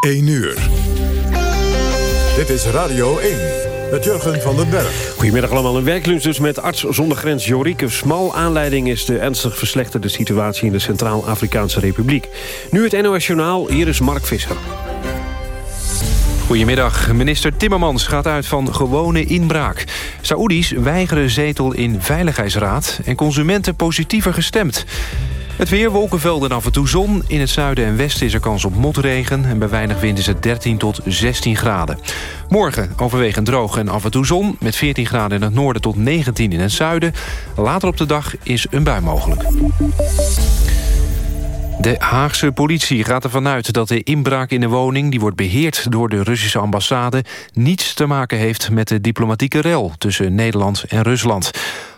1 uur. Dit is Radio 1 met Jurgen van den Berg. Goedemiddag allemaal. Een werklunch dus met arts zonder grens Jorike Smal. Aanleiding is de ernstig verslechterde situatie in de Centraal-Afrikaanse Republiek. Nu het NOS Journaal. Hier is Mark Visser. Goedemiddag. Minister Timmermans gaat uit van gewone inbraak. Saoedi's weigeren zetel in Veiligheidsraad... en consumenten positiever gestemd. Het weer, wolkenvelden af en toe zon. In het zuiden en westen is er kans op motregen. En bij weinig wind is het 13 tot 16 graden. Morgen overwegend droog en af en toe zon. Met 14 graden in het noorden tot 19 in het zuiden. Later op de dag is een bui mogelijk. De Haagse politie gaat ervan uit dat de inbraak in de woning... die wordt beheerd door de Russische ambassade... niets te maken heeft met de diplomatieke rel tussen Nederland en Rusland.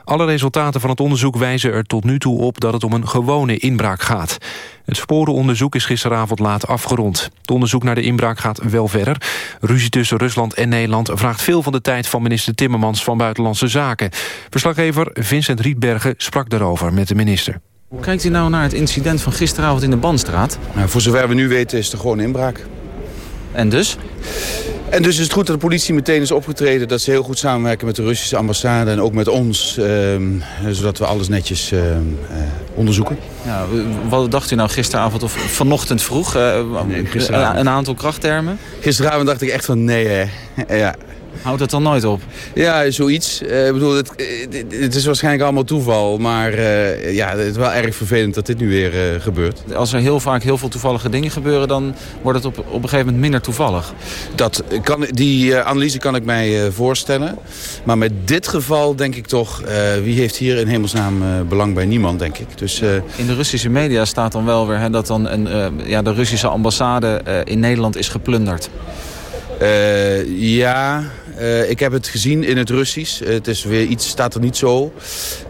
Alle resultaten van het onderzoek wijzen er tot nu toe op... dat het om een gewone inbraak gaat. Het sporenonderzoek is gisteravond laat afgerond. Het onderzoek naar de inbraak gaat wel verder. Ruzie tussen Rusland en Nederland vraagt veel van de tijd... van minister Timmermans van Buitenlandse Zaken. Verslaggever Vincent Rietbergen sprak daarover met de minister. Hoe kijkt u nou naar het incident van gisteravond in de Bandstraat? Nou, voor zover we nu weten is er gewoon inbraak. En dus? En dus is het goed dat de politie meteen is opgetreden... dat ze heel goed samenwerken met de Russische ambassade en ook met ons... Ehm, zodat we alles netjes ehm, eh, onderzoeken. Ja, wat dacht u nou gisteravond of vanochtend vroeg? Nee, gisteravond. Een aantal krachttermen? Gisteravond dacht ik echt van nee, hè. ja. Houdt het dan nooit op? Ja, zoiets. Uh, ik bedoel, het, het, is waarschijnlijk allemaal toeval. Maar uh, ja, het is wel erg vervelend dat dit nu weer uh, gebeurt. Als er heel vaak heel veel toevallige dingen gebeuren... dan wordt het op, op een gegeven moment minder toevallig. Dat kan, die analyse kan ik mij voorstellen. Maar met dit geval denk ik toch... wie heeft hier in hemelsnaam belang bij niemand, denk ik. Dus, in de Russische media staat dan wel weer... Hè, dat dan een, ja, de Russische ambassade in Nederland is geplunderd. ja... Uh, ik heb het gezien in het Russisch. het is weer iets, staat er niet zo.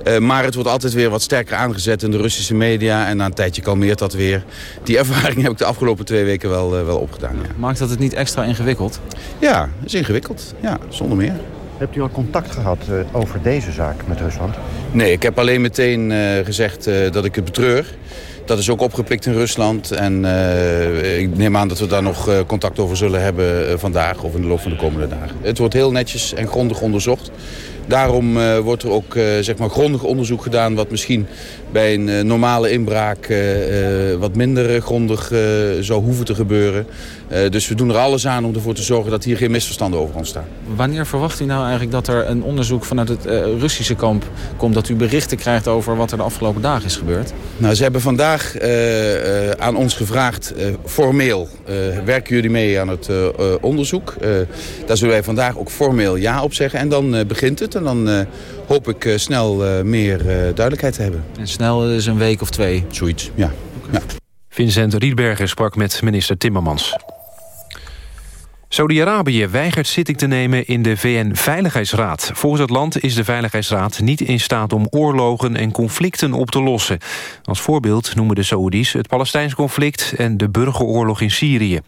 Uh, maar het wordt altijd weer wat sterker aangezet in de Russische media. En na een tijdje kalmeert dat weer. Die ervaring heb ik de afgelopen twee weken wel, uh, wel opgedaan. Ja. Maakt dat het niet extra ingewikkeld? Ja, het is ingewikkeld. Ja, zonder meer. Hebt u al contact gehad over deze zaak met Rusland? Nee, ik heb alleen meteen gezegd dat ik het betreur. Dat is ook opgepikt in Rusland. En uh, ik neem aan dat we daar nog uh, contact over zullen hebben uh, vandaag of in de loop van de komende dagen. Het wordt heel netjes en grondig onderzocht. Daarom uh, wordt er ook uh, zeg maar grondig onderzoek gedaan... wat misschien bij een uh, normale inbraak wat minder grondig zou hoeven te gebeuren. dus we doen er alles aan om ervoor te zorgen dat hier geen misverstanden over ontstaan. Wanneer verwacht u nou eigenlijk dat er een onderzoek vanuit het Russische kamp komt... dat u berichten krijgt over wat er de afgelopen dagen is gebeurd? Nou, ze hebben vandaag aan ons gevraagd, formeel... werken jullie mee aan het onderzoek? daar zullen wij vandaag ook formeel ja op zeggen en dan begint het. En dan uh, hoop ik uh, snel uh, meer duidelijkheid te hebben. En snel is een week of twee? Zoiets, ja. Okay. ja. Vincent Rietberger sprak met minister Timmermans. Saudi-Arabië weigert zitting te nemen in de VN-veiligheidsraad. Volgens het land is de Veiligheidsraad niet in staat om oorlogen en conflicten op te lossen. Als voorbeeld noemen de Saoedi's het Palestijns conflict en de burgeroorlog in Syrië.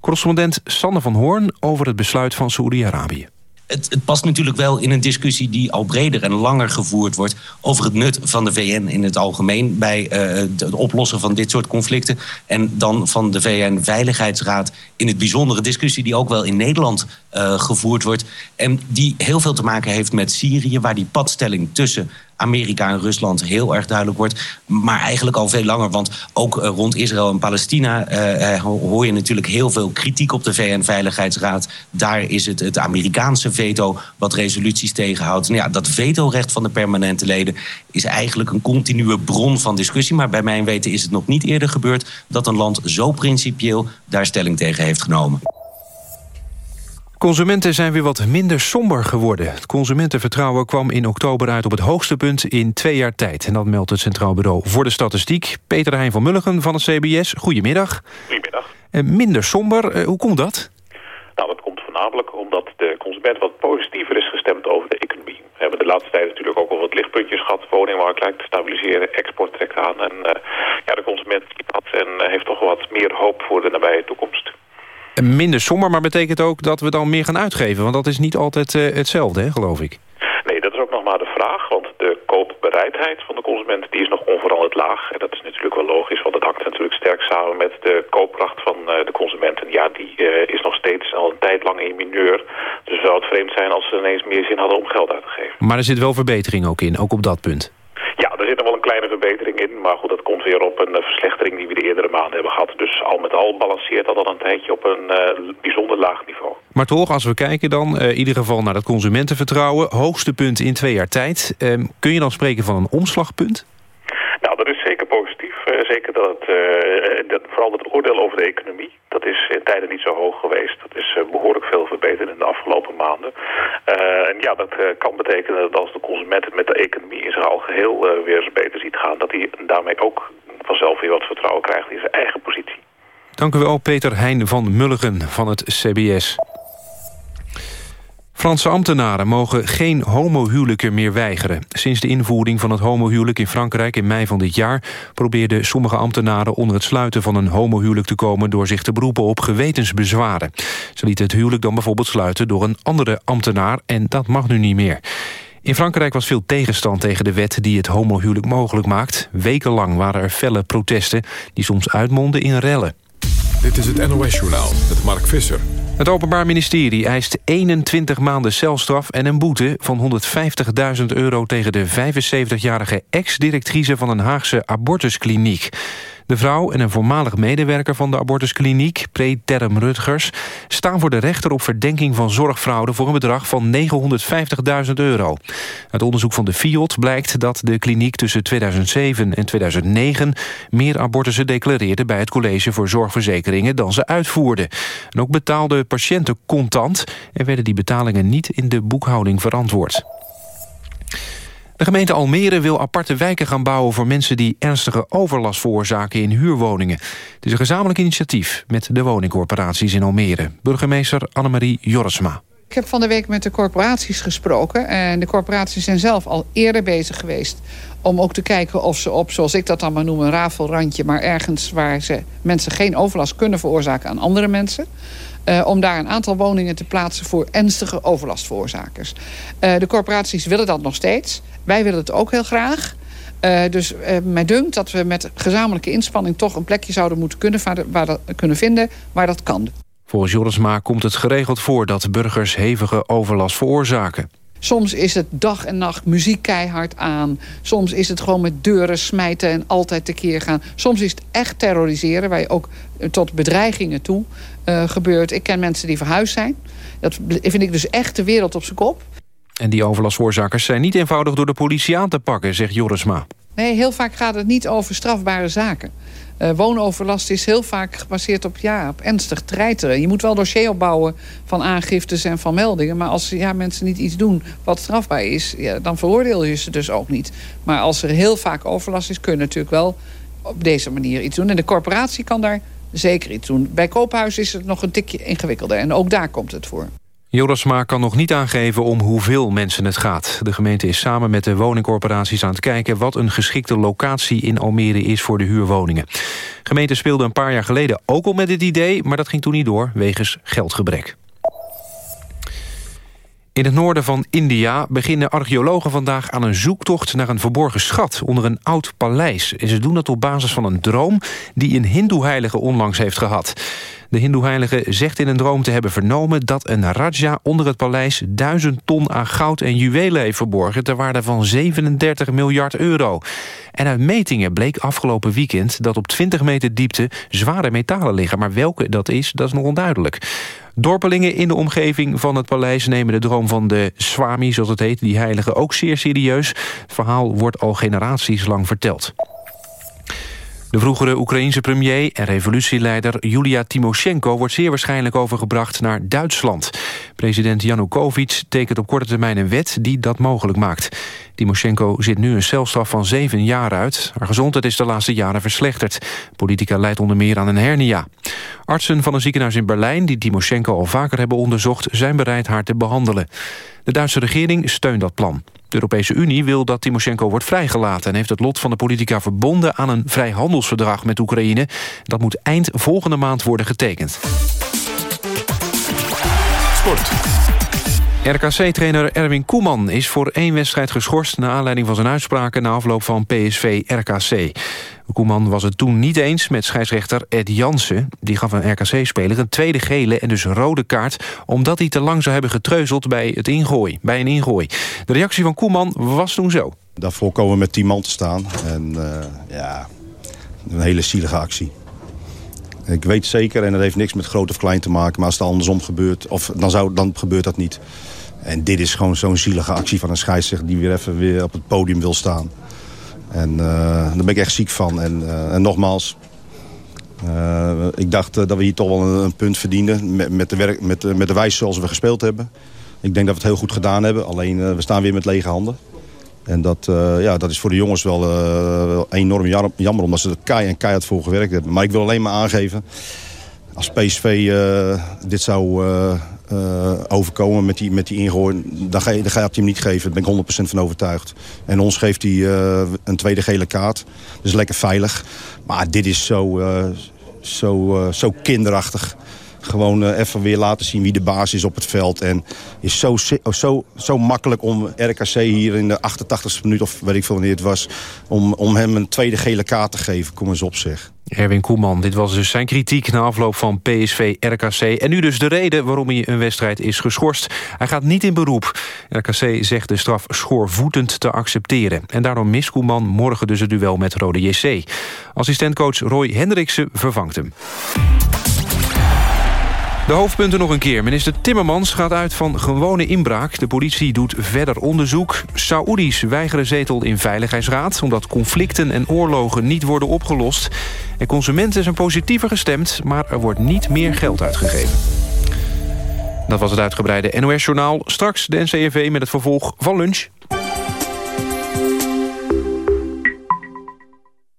Correspondent Sander van Hoorn over het besluit van Saoedi-Arabië. Het, past natuurlijk wel in een discussie die al breder en langer gevoerd wordt over het nut van de VN in het algemeen bij uh, het oplossen van dit soort conflicten. En dan van de VN-veiligheidsraad in het bijzondere discussie die ook wel in Nederland uh, gevoerd wordt. En die heel veel te maken heeft met Syrië, waar die padstelling tussen Amerika en Rusland heel erg duidelijk wordt. Maar eigenlijk al veel langer, want ook uh, rond Israël en Palestina uh, hoor je natuurlijk heel veel kritiek op de VN-veiligheidsraad. Daar is het het Amerikaanse veto wat resoluties tegenhoudt. Nou ja, dat vetorecht van de permanente leden is eigenlijk een continue bron van discussie. Maar bij mijn weten is het nog niet eerder gebeurd dat een land zo principieel daar stelling tegen heeft genomen. Consumenten zijn weer wat minder somber geworden. Het consumentenvertrouwen kwam in oktober uit op het hoogste punt in twee jaar tijd. En dat meldt het Centraal Bureau voor de Statistiek. Peter Hein van Mulligen van het CBS, goedemiddag. Goedemiddag. Minder somber, uh, hoe komt dat? Nou, dat komt voornamelijk omdat de consument wat positiever is gestemd over de economie. We hebben de laatste tijd natuurlijk ook al wat lichtpuntjes gehad. Woningmarkt lijkt te stabiliseren, export trekt aan. En uh, ja, de consument had en heeft toch wat meer hoop voor de nabije toekomst. Minder somber, maar betekent ook dat we dan meer gaan uitgeven? Want dat is niet altijd uh, hetzelfde, hè, geloof ik. Nee, dat is ook nog maar de vraag. Want de koopbereidheid van de consument die is nog onveranderd laag. En dat is natuurlijk wel logisch, want het hangt natuurlijk sterk samen met de koopkracht van uh, de consumenten, ja, die is nog steeds al een tijd lang in mineur. Dus zou het vreemd zijn als ze ineens meer zin hadden om geld uit te geven. Maar er zit wel verbetering ook in, ook op dat punt. Zit nog wel een kleine verbetering in. Maar goed, dat komt weer op een verslechtering die we de eerdere maanden hebben gehad. Dus al met al balanceert dat al een tijdje op een bijzonder laag niveau. Maar toch, als we kijken dan, in ieder geval naar het consumentenvertrouwen... hoogste punt in twee jaar tijd. Ehm, kun je dan spreken van een omslagpunt? Is zeker dat, het, dat vooral het oordeel over de economie dat is in tijden niet zo hoog geweest. Dat is uh, behoorlijk veel verbeterd in de afgelopen maanden. En ja, dat kan betekenen dat als de consument het met de economie in zijn al geheel weer beter ziet gaan... dat hij daarmee ook vanzelf weer wat vertrouwen krijgt in zijn eigen positie. Dank u wel, Peter Heijn van Mulligen van het CBS. Franse ambtenaren mogen geen homohuwelijken meer weigeren. Sinds de invoering van het homohuwelijk in Frankrijk in mei van dit jaar... probeerden sommige ambtenaren onder het sluiten van een homohuwelijk te komen... door zich te beroepen op gewetensbezwaren. Ze lieten het huwelijk dan bijvoorbeeld sluiten door een andere ambtenaar... en dat mag nu niet meer. In Frankrijk was veel tegenstand tegen de wet die het homohuwelijk mogelijk maakt. Wekenlang waren er felle protesten die soms uitmonden in rellen. Dit is het NOS-journaal met Mark Visser. Het Openbaar Ministerie eist 21 maanden celstraf en een boete van 150.000 euro tegen de 75-jarige ex-directrice van een Haagse abortuskliniek. De vrouw en een voormalig medewerker van de abortuskliniek, Preterm Rutgers... staan voor de rechter op verdenking van zorgfraude... voor een bedrag van 950.000 euro. Uit onderzoek van de FIOD blijkt dat de kliniek tussen 2007 en 2009... meer abortussen declareerde bij het College voor Zorgverzekeringen... dan ze uitvoerden. En ook betaalden patiënten contant... en werden die betalingen niet in de boekhouding verantwoord. De gemeente Almere wil aparte wijken gaan bouwen... voor mensen die ernstige overlast veroorzaken in huurwoningen. Het is een gezamenlijk initiatief met de woningcorporaties in Almere. Burgemeester Annemarie Jorisma. Ik heb van de week met de corporaties gesproken. En de corporaties zijn zelf al eerder bezig geweest... om ook te kijken of ze op, zoals ik dat dan maar noem... een rafelrandje, maar ergens waar ze mensen geen overlast kunnen veroorzaken aan andere mensen... Uh, om daar een aantal woningen te plaatsen voor ernstige overlastveroorzakers. Uh, de corporaties willen dat nog steeds. Wij willen het ook heel graag. Uh, dus mij dunkt dat we met gezamenlijke inspanning... toch een plekje zouden moeten kunnen, waar dat, kunnen vinden waar dat kan. Volgens Jorisma komt het geregeld voor dat burgers hevige overlast veroorzaken. Soms is het dag en nacht muziek keihard aan. Soms is het gewoon met deuren smijten en altijd tekeer gaan. Soms is het echt terroriseren, waar je ook tot bedreigingen toe uh, gebeurt. Ik ken mensen die verhuisd zijn. Dat vind ik dus echt de wereld op zijn kop. En die overlastveroorzakers zijn niet eenvoudig door de politie aan te pakken, zegt Jorisma. Nee, heel vaak gaat het niet over strafbare zaken. Uh, woonoverlast is heel vaak gebaseerd op, ja, op ernstig treiteren. Je moet wel dossier opbouwen van aangiftes en van meldingen. Maar als ja, mensen niet iets doen wat strafbaar is... Ja, dan veroordeel je ze dus ook niet. Maar als er heel vaak overlast is... kun je natuurlijk wel op deze manier iets doen. En de corporatie kan daar zeker iets doen. Bij koophuis is het nog een tikje ingewikkelder. En ook daar komt het voor. Jorasma kan nog niet aangeven om hoeveel mensen het gaat. De gemeente is samen met de woningcorporaties aan het kijken... wat een geschikte locatie in Almere is voor de huurwoningen. De gemeente speelde een paar jaar geleden ook al met dit idee... maar dat ging toen niet door, wegens geldgebrek. In het noorden van India beginnen archeologen vandaag aan een zoektocht naar een verborgen schat onder een oud paleis. En ze doen dat op basis van een droom die een hindoeheilige onlangs heeft gehad. De hindoeheilige zegt in een droom te hebben vernomen dat een raja onder het paleis duizend ton aan goud en juwelen heeft verborgen ter waarde van 37 miljard euro. En uit metingen bleek afgelopen weekend dat op 20 meter diepte zware metalen liggen. Maar welke dat is, dat is nog onduidelijk. Dorpelingen in de omgeving van het paleis nemen de droom van de Swami, zoals het heet, die heilige, ook zeer serieus. Het verhaal wordt al generaties lang verteld. De vroegere Oekraïense premier en revolutieleider Julia Timoshenko... wordt zeer waarschijnlijk overgebracht naar Duitsland. President Janukovic tekent op korte termijn een wet die dat mogelijk maakt. Timoshenko zit nu een celstraf van zeven jaar uit. Haar gezondheid is de laatste jaren verslechterd. Politica leidt onder meer aan een hernia. Artsen van een ziekenhuis in Berlijn... die Timoshenko al vaker hebben onderzocht... zijn bereid haar te behandelen. De Duitse regering steunt dat plan. De Europese Unie wil dat Timoshenko wordt vrijgelaten... en heeft het lot van de politica verbonden aan een vrijhandelsverdrag met Oekraïne. Dat moet eind volgende maand worden getekend. RKC-trainer Erwin Koeman is voor één wedstrijd geschorst... naar aanleiding van zijn uitspraken na afloop van PSV-RKC. Koeman was het toen niet eens met scheidsrechter Ed Jansen. Die gaf een RKC-speler een tweede gele en dus rode kaart... omdat hij te lang zou hebben getreuzeld bij, het ingooi, bij een ingooi. De reactie van Koeman was toen zo. Daarvoor komen we met tien man te staan. En uh, ja, een hele zielige actie. Ik weet zeker, en dat heeft niks met groot of klein te maken... maar als het andersom gebeurt, of dan, zou, dan gebeurt dat niet. En dit is gewoon zo'n zielige actie van een scheidsrechter... die weer even weer op het podium wil staan. En uh, daar ben ik echt ziek van. En, uh, en nogmaals, uh, ik dacht dat we hier toch wel een, punt verdienden... Met, met, de werk, met, met de wijze zoals we gespeeld hebben. Ik denk dat we het heel goed gedaan hebben. Alleen we staan weer met lege handen. En dat, ja, dat is voor de jongens wel enorm jammer, omdat ze er en keihard voor gewerkt hebben. Maar ik wil alleen maar aangeven, als PSV dit zou overkomen met die, met die ingooi, dan, ga je, dan gaat hij hem niet geven. Daar ben ik 100% van overtuigd. En ons geeft hij een tweede gele kaart. Dus lekker veilig. Maar dit is zo, zo, zo kinderachtig gewoon even weer laten zien wie de baas is op het veld. En is zo, zo, zo makkelijk om RKC hier in de 88e minuut, of weet ik veel wanneer het was... om, om hem een tweede gele kaart te geven. Kom eens op zeg. Erwin Koeman, dit was dus zijn kritiek na afloop van PSV-RKC. En nu dus de reden waarom hij een wedstrijd is geschorst. Hij gaat niet in beroep. RKC zegt de straf schoorvoetend te accepteren. En daarom mist Koeman morgen dus het duel met Rode JC. Assistentcoach Roy Hendriksen vervangt hem. De hoofdpunten nog een keer. Minister Timmermans gaat uit van gewone inbraak. De politie doet verder onderzoek. Saoedi's weigeren zetel in Veiligheidsraad... omdat conflicten en oorlogen niet worden opgelost. En consumenten zijn positiever gestemd... maar er wordt niet meer geld uitgegeven. Dat was het uitgebreide NOS-journaal. Straks de NCRV met het vervolg van lunch.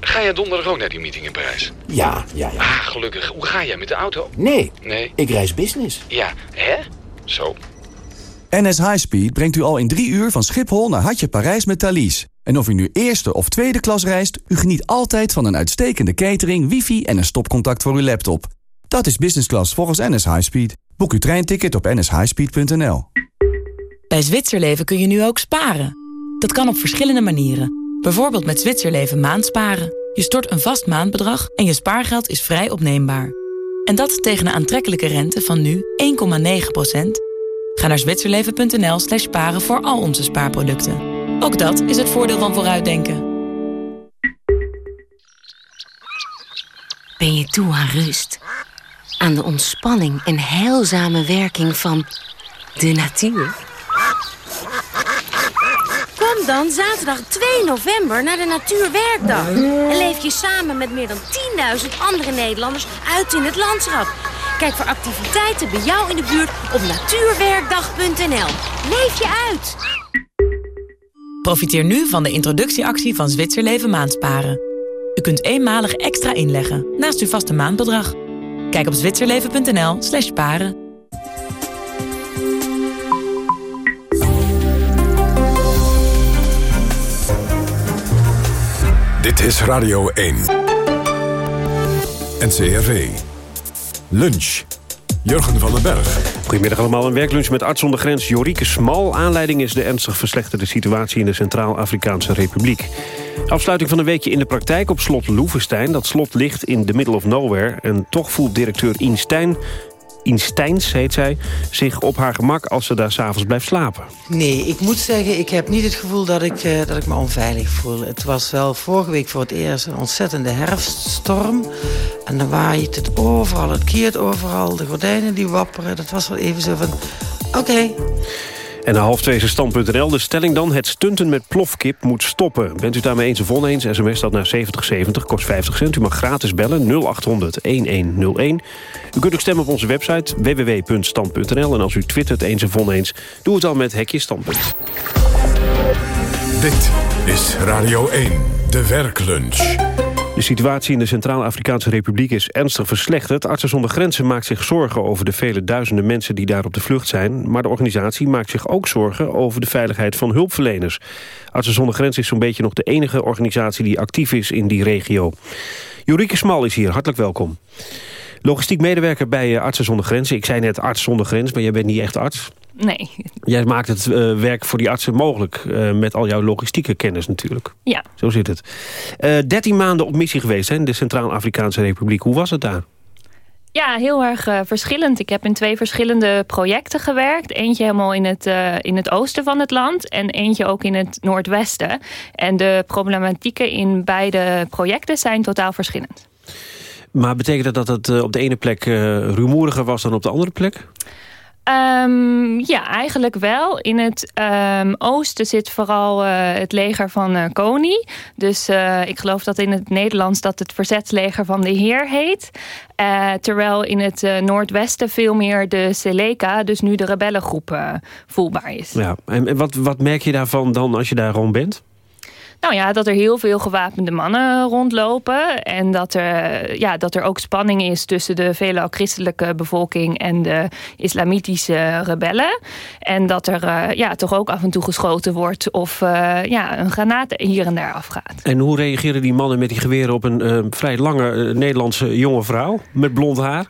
Ga jij donderdag ook naar die meeting in Parijs? Ja, ja, ja. Ah, gelukkig. Hoe ga jij met de auto? Nee. Nee? Ik reis business. Ja, hè? Zo. NS Highspeed brengt u al in drie uur van Schiphol naar Hartje Parijs met Thalys. En of u nu eerste of tweede klas reist... u geniet altijd van een uitstekende catering, wifi en een stopcontact voor uw laptop. Dat is business class volgens NS Highspeed. Boek uw treinticket op nshighspeed.nl. Bij Zwitserleven kun je nu ook sparen. Dat kan op verschillende manieren. Bijvoorbeeld met Zwitserleven maandsparen. Je stort een vast maandbedrag en je spaargeld is vrij opneembaar. En dat tegen een aantrekkelijke rente van nu 1,9%. Ga naar zwitserleven.nl slash sparen voor al onze spaarproducten. Ook dat is het voordeel van vooruitdenken. Ben je toe aan rust? Aan de ontspanning en heilzame werking van de natuur? Dan zaterdag 2 november naar de Natuurwerkdag. En leef je samen met meer dan 10.000 andere Nederlanders uit in het landschap. Kijk voor activiteiten bij jou in de buurt op natuurwerkdag.nl. Leef je uit! Profiteer nu van de introductieactie van Zwitserleven Maandsparen. U kunt eenmalig extra inleggen naast uw vaste maandbedrag. Kijk op zwitserleven.nl slash paren. Dit is Radio 1. NCRV. Lunch. Jurgen van den Berg. Goedemiddag allemaal. Een werklunch met arts zonder grens Jorike Smal. Aanleiding is de ernstig verslechterde situatie in de Centraal-Afrikaanse Republiek. Afsluiting van een weekje in de praktijk op slot Loevestein. Dat slot ligt in the middle of nowhere. En toch voelt directeur Ian Stijn Insteins, heet zij, zich op haar gemak als ze daar s'avonds blijft slapen. Nee, ik moet zeggen, ik heb niet het gevoel dat ik, uh, dat ik me onveilig voel. Het was wel vorige week voor het eerst een ontzettende herfststorm. En dan waait het overal, het keert overal, de gordijnen die wapperen. Dat was wel even zo van, oké... En na half twee. De stelling dan, het stunten met plofkip moet stoppen. Bent u daarmee eens of oneens? SMS dat naar 7070, kost 50 cent. U mag gratis bellen, 0800-1101. U kunt ook stemmen op onze website www.stand.nl. En als u twittert eens of oneens, doe het dan met Hekje Standpunt. Dit is Radio 1, de werklunch. De situatie in de Centraal-Afrikaanse Republiek is ernstig verslechterd. Artsen zonder Grenzen maakt zich zorgen over de vele duizenden mensen die daar op de vlucht zijn. Maar de organisatie maakt zich ook zorgen over de veiligheid van hulpverleners. Artsen zonder Grenzen is zo'n beetje nog de enige organisatie die actief is in die regio. Jorike Smal is hier, hartelijk welkom. Logistiek medewerker bij eh, Artsen zonder Grenzen. Ik zei net arts zonder grens, maar jij bent niet echt arts. Nee. Jij maakt het uh, werk voor die artsen mogelijk... Uh, met al jouw logistieke kennis natuurlijk. Ja. Zo zit het. Uh, 13 maanden op missie geweest hè, in de Centraal-Afrikaanse Republiek. Hoe was het daar? Ja, heel erg uh, verschillend. Ik heb in twee verschillende projecten gewerkt. Eentje helemaal in het, uh, in het oosten van het land en eentje ook in het noordwesten. En de problematieken in beide projecten zijn totaal verschillend. Maar betekent dat dat het op de ene plek rumoeriger was dan op de andere plek? Um, ja, eigenlijk wel. In het um, oosten zit vooral uh, het leger van uh, Kony. Dus uh, ik geloof dat in het Nederlands dat het verzetsleger van de Heer heet. terwijl in het noordwesten veel meer de Seleka, dus nu de rebellengroep, voelbaar is. Ja, en wat, wat merk je daarvan dan als je daar rond bent? Nou ja, dat er heel veel gewapende mannen rondlopen. En dat er, ja, dat er ook spanning is tussen de veelal christelijke bevolking en de islamitische rebellen. En dat er uh, ja, toch ook af en toe geschoten wordt of uh, ja, een granaat hier en daar afgaat. En hoe reageren die mannen met die geweren op een uh, vrij lange Nederlandse jonge vrouw met blond haar?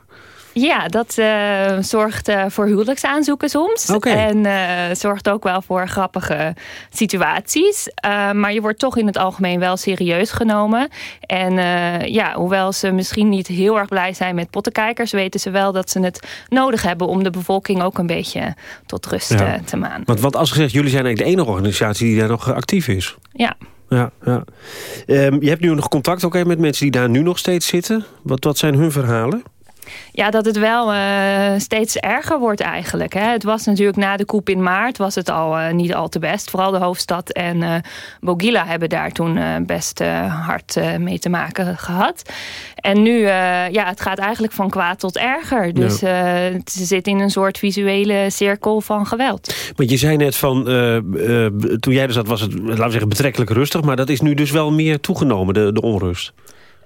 Ja, dat uh, zorgt uh, voor huwelijksaanzoeken soms. Okay. En uh, zorgt ook wel voor grappige situaties. maar je wordt toch in het algemeen wel serieus genomen. En ja, hoewel ze misschien niet heel erg blij zijn met pottenkijkers... weten ze wel dat ze het nodig hebben... om de bevolking ook een beetje tot rust ja. te manen. Want, want als gezegd, jullie zijn eigenlijk de enige organisatie die daar nog actief is. Ja. Ja, ja. Um, je hebt nu nog contact ook met mensen die daar nu nog steeds zitten. Wat, wat zijn hun verhalen? Ja, dat het wel uh, steeds erger wordt eigenlijk. Hè. Het was natuurlijk na de koep in maart was het al uh, niet al te best. Vooral de hoofdstad en uh, Bogila hebben daar toen best hard mee te maken gehad. En nu, ja, het gaat eigenlijk van kwaad tot erger. Dus ze zit in een soort visuele cirkel van geweld. Want je zei net van, toen jij er zat was het, laten we zeggen, betrekkelijk rustig. Maar dat is nu dus wel meer toegenomen, de, de onrust.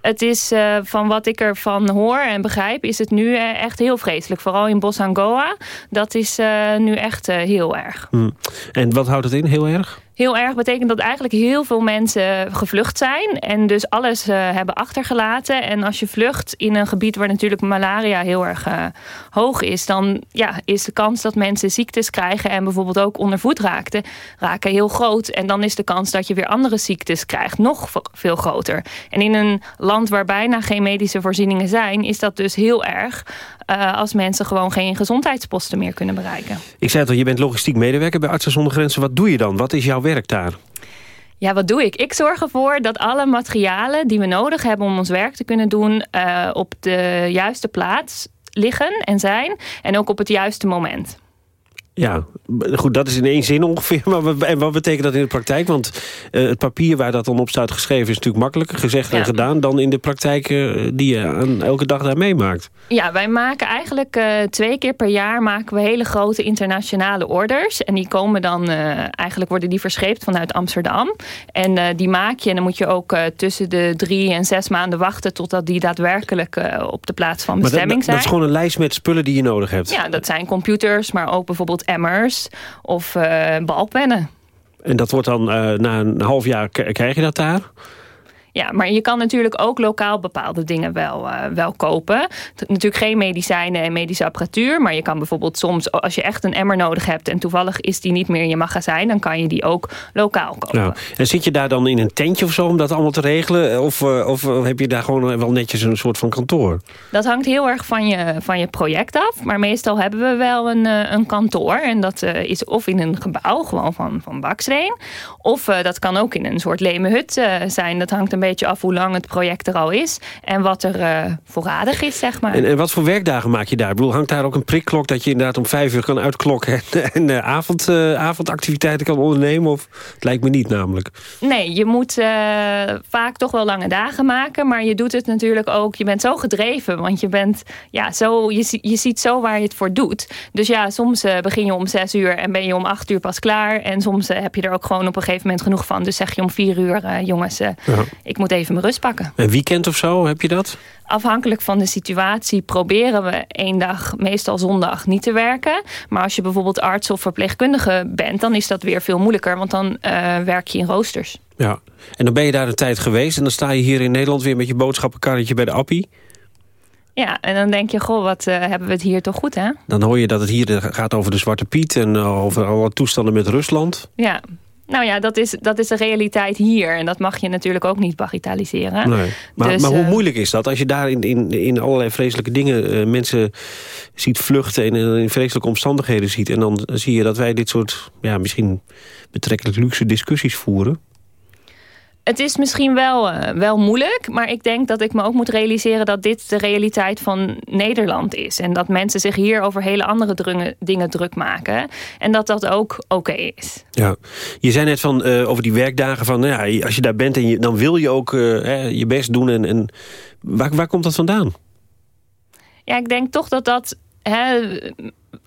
Het is uh, van wat ik ervan hoor en begrijp, is het nu echt heel vreselijk. Vooral in Bosangoa. Dat is uh, nu echt heel erg. Hmm. En wat houdt het in, heel erg? Heel erg betekent dat eigenlijk heel veel mensen gevlucht zijn. En dus alles uh, hebben achtergelaten. En als je vlucht in een gebied waar natuurlijk malaria heel erg uh, hoog is... dan ja, is de kans dat mensen ziektes krijgen en bijvoorbeeld ook ondervoed raakten, raken heel groot. En dan is de kans dat je weer andere ziektes krijgt nog veel groter. En in een land waar bijna geen medische voorzieningen zijn... is dat dus heel erg uh, als mensen gewoon geen gezondheidsposten meer kunnen bereiken. Ik zei het al, je bent logistiek medewerker bij Artsen zonder Grenzen. Wat doe je dan? Wat is jouw werk daar? Ja, wat doe ik? Ik zorg ervoor dat alle materialen die we nodig hebben om ons werk te kunnen doen... Uh, op de juiste plaats liggen en zijn. En ook op het juiste moment. Ja, goed, dat is in één zin ongeveer. Maar en wat betekent dat in de praktijk? Want uh, het papier waar dat dan op staat geschreven... is natuurlijk makkelijker gezegd ja. en gedaan... dan in de praktijk uh, die je aan elke dag daar meemaakt. Ja, wij maken eigenlijk uh, twee keer per jaar... maken we hele grote internationale orders. En die komen dan... eigenlijk worden die verscheept vanuit Amsterdam. En die maak je en dan moet je ook tussen de drie en zes maanden wachten... totdat die daadwerkelijk op de plaats van bestemming maar dat, zijn. Dat is gewoon een lijst met spullen die je nodig hebt? Ja, dat zijn computers, maar ook bijvoorbeeld emmers of uh, balpennen. En dat wordt dan uh, na een half jaar, krijg je dat daar? Ja, maar je kan natuurlijk ook lokaal bepaalde dingen wel, uh, wel kopen. Natuurlijk geen medicijnen en medische apparatuur. Maar je kan bijvoorbeeld soms, als je echt een emmer nodig hebt... en toevallig is die niet meer in je magazijn... dan kan je die ook lokaal kopen. Nou, en zit je daar dan in een tentje of zo om dat allemaal te regelen? Of, uh, of heb je daar gewoon wel netjes een soort van kantoor? Dat hangt heel erg van je, van je project af. Maar meestal hebben we wel een, een kantoor. En dat is of in een gebouw, gewoon van, van baksteen. Of dat kan ook in een soort leme hut zijn. Dat hangt een beetje af hoe lang het project er al is. En wat er uh, voorradig is, zeg maar. En, en, wat voor werkdagen maak je daar? Ik bedoel, hangt daar ook een prikklok dat je inderdaad om vijf uur kan uitklokken... en, en uh, avond, uh, avondactiviteiten kan ondernemen? Of het lijkt me niet namelijk. Nee, je moet vaak toch wel lange dagen maken. Maar je doet het natuurlijk ook... Je bent zo gedreven, want je bent... Ja, zo, je, je ziet zo waar je het voor doet. Dus ja, soms begin je om zes uur en ben je om acht uur pas klaar. En soms heb je er ook gewoon op een gegeven moment genoeg van. Dus zeg je om vier uur, jongens, ik moet even mijn rust pakken. Een weekend of zo, heb je dat? Afhankelijk van de situatie proberen we één dag, meestal zondag, niet te werken. Maar als je bijvoorbeeld arts of verpleegkundige bent... dan is dat weer veel moeilijker, want dan uh, werk je in roosters. Ja, en dan ben je daar een tijd geweest... en dan sta je hier in Nederland weer met je boodschappenkarretje bij de Appie. Ja, en dan denk je, goh, wat uh, hebben we het hier toch goed, hè? Dan hoor je dat het hier gaat over de Zwarte Piet... en over alle toestanden met Rusland. Ja, nou ja, dat is, dat is de realiteit hier. En dat mag je natuurlijk ook niet bagatelliseren. Nee. Maar, dus, maar hoe uh, moeilijk is dat? Als je daar in, in, in allerlei vreselijke dingen uh, mensen ziet vluchten... en in vreselijke omstandigheden ziet... en dan zie je dat wij dit soort ja, misschien betrekkelijk luxe discussies voeren het is misschien wel, uh, wel moeilijk, maar ik denk dat ik me ook moet realiseren dat dit de realiteit van Nederland is. En dat mensen zich hier over hele andere dingen druk maken. En dat dat ook oké okay is. Ja, je zei net van, uh, over die werkdagen van, nou ja, als je daar bent en je, dan wil je ook uh, je best doen. En, en waar, waar komt dat vandaan? Ja, ik denk toch dat dat... Hè,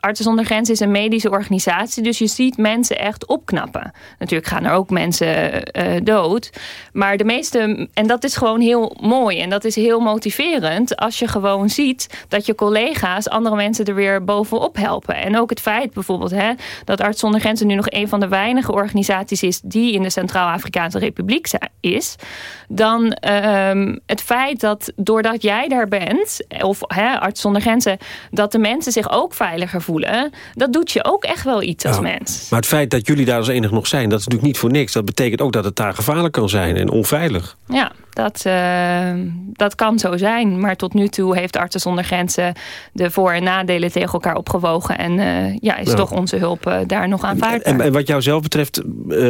Artsen zonder Grenzen is een medische organisatie. Dus je ziet mensen echt opknappen. Natuurlijk gaan er ook mensen uh, dood. Maar de meeste... En dat is gewoon heel mooi. En dat is heel motiverend. Als je gewoon ziet dat je collega's andere mensen er weer bovenop helpen. En ook het feit bijvoorbeeld hè, dat Artsen zonder Grenzen nu nog een van de weinige organisaties is... die in de Centraal-Afrikaanse Republiek is. Dan uh, het feit dat doordat jij daar bent... of hè, zonder Grenzen... dat de mensen zich ook veiliger voelen... dat doet je ook echt wel iets als mens. Maar het feit dat jullie daar als enig nog zijn... dat is natuurlijk niet voor niks. Dat betekent ook dat het daar gevaarlijk kan zijn en onveilig. Ja, dat, uh, dat kan zo zijn. Maar tot nu toe heeft Artsen zonder Grenzen... de voor- en nadelen tegen elkaar opgewogen. En uh, ja, is toch onze hulp uh, daar nog aanvaardbaar. En, en wat jou zelf betreft,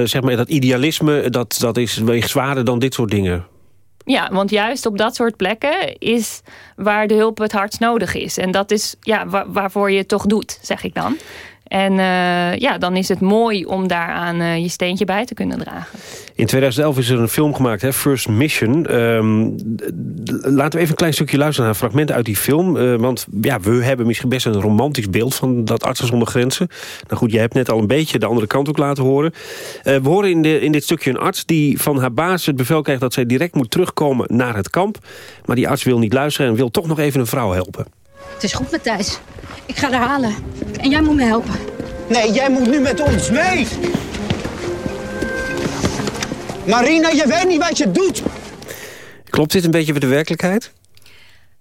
zeg maar, dat idealisme... Dat, dat is weegt zwaarder dan dit soort dingen. Ja, want juist op dat soort plekken is waar de hulp het hardst nodig is. En dat is ja, waar, waarvoor je het toch doet, zeg ik dan. En uh, ja, dan is het mooi om daaraan uh, je steentje bij te kunnen dragen. In 2011 is er een film gemaakt, hè, First Mission. Um, laten we even een klein stukje luisteren naar een fragment uit die film. Uh, want ja, we hebben misschien best een romantisch beeld van dat Artsen zonder Grenzen. Nou goed, jij hebt net al een beetje de andere kant ook laten horen. we horen in, de, in dit stukje een arts die van haar baas het bevel krijgt... dat zij direct moet terugkomen naar het kamp. Maar die arts wil niet luisteren en wil toch nog even een vrouw helpen. Het is goed, Matthijs. Ik ga haar halen. En jij moet me helpen. Nee, jij moet nu met ons mee. Marina, je weet niet wat je doet. Klopt dit een beetje met de werkelijkheid?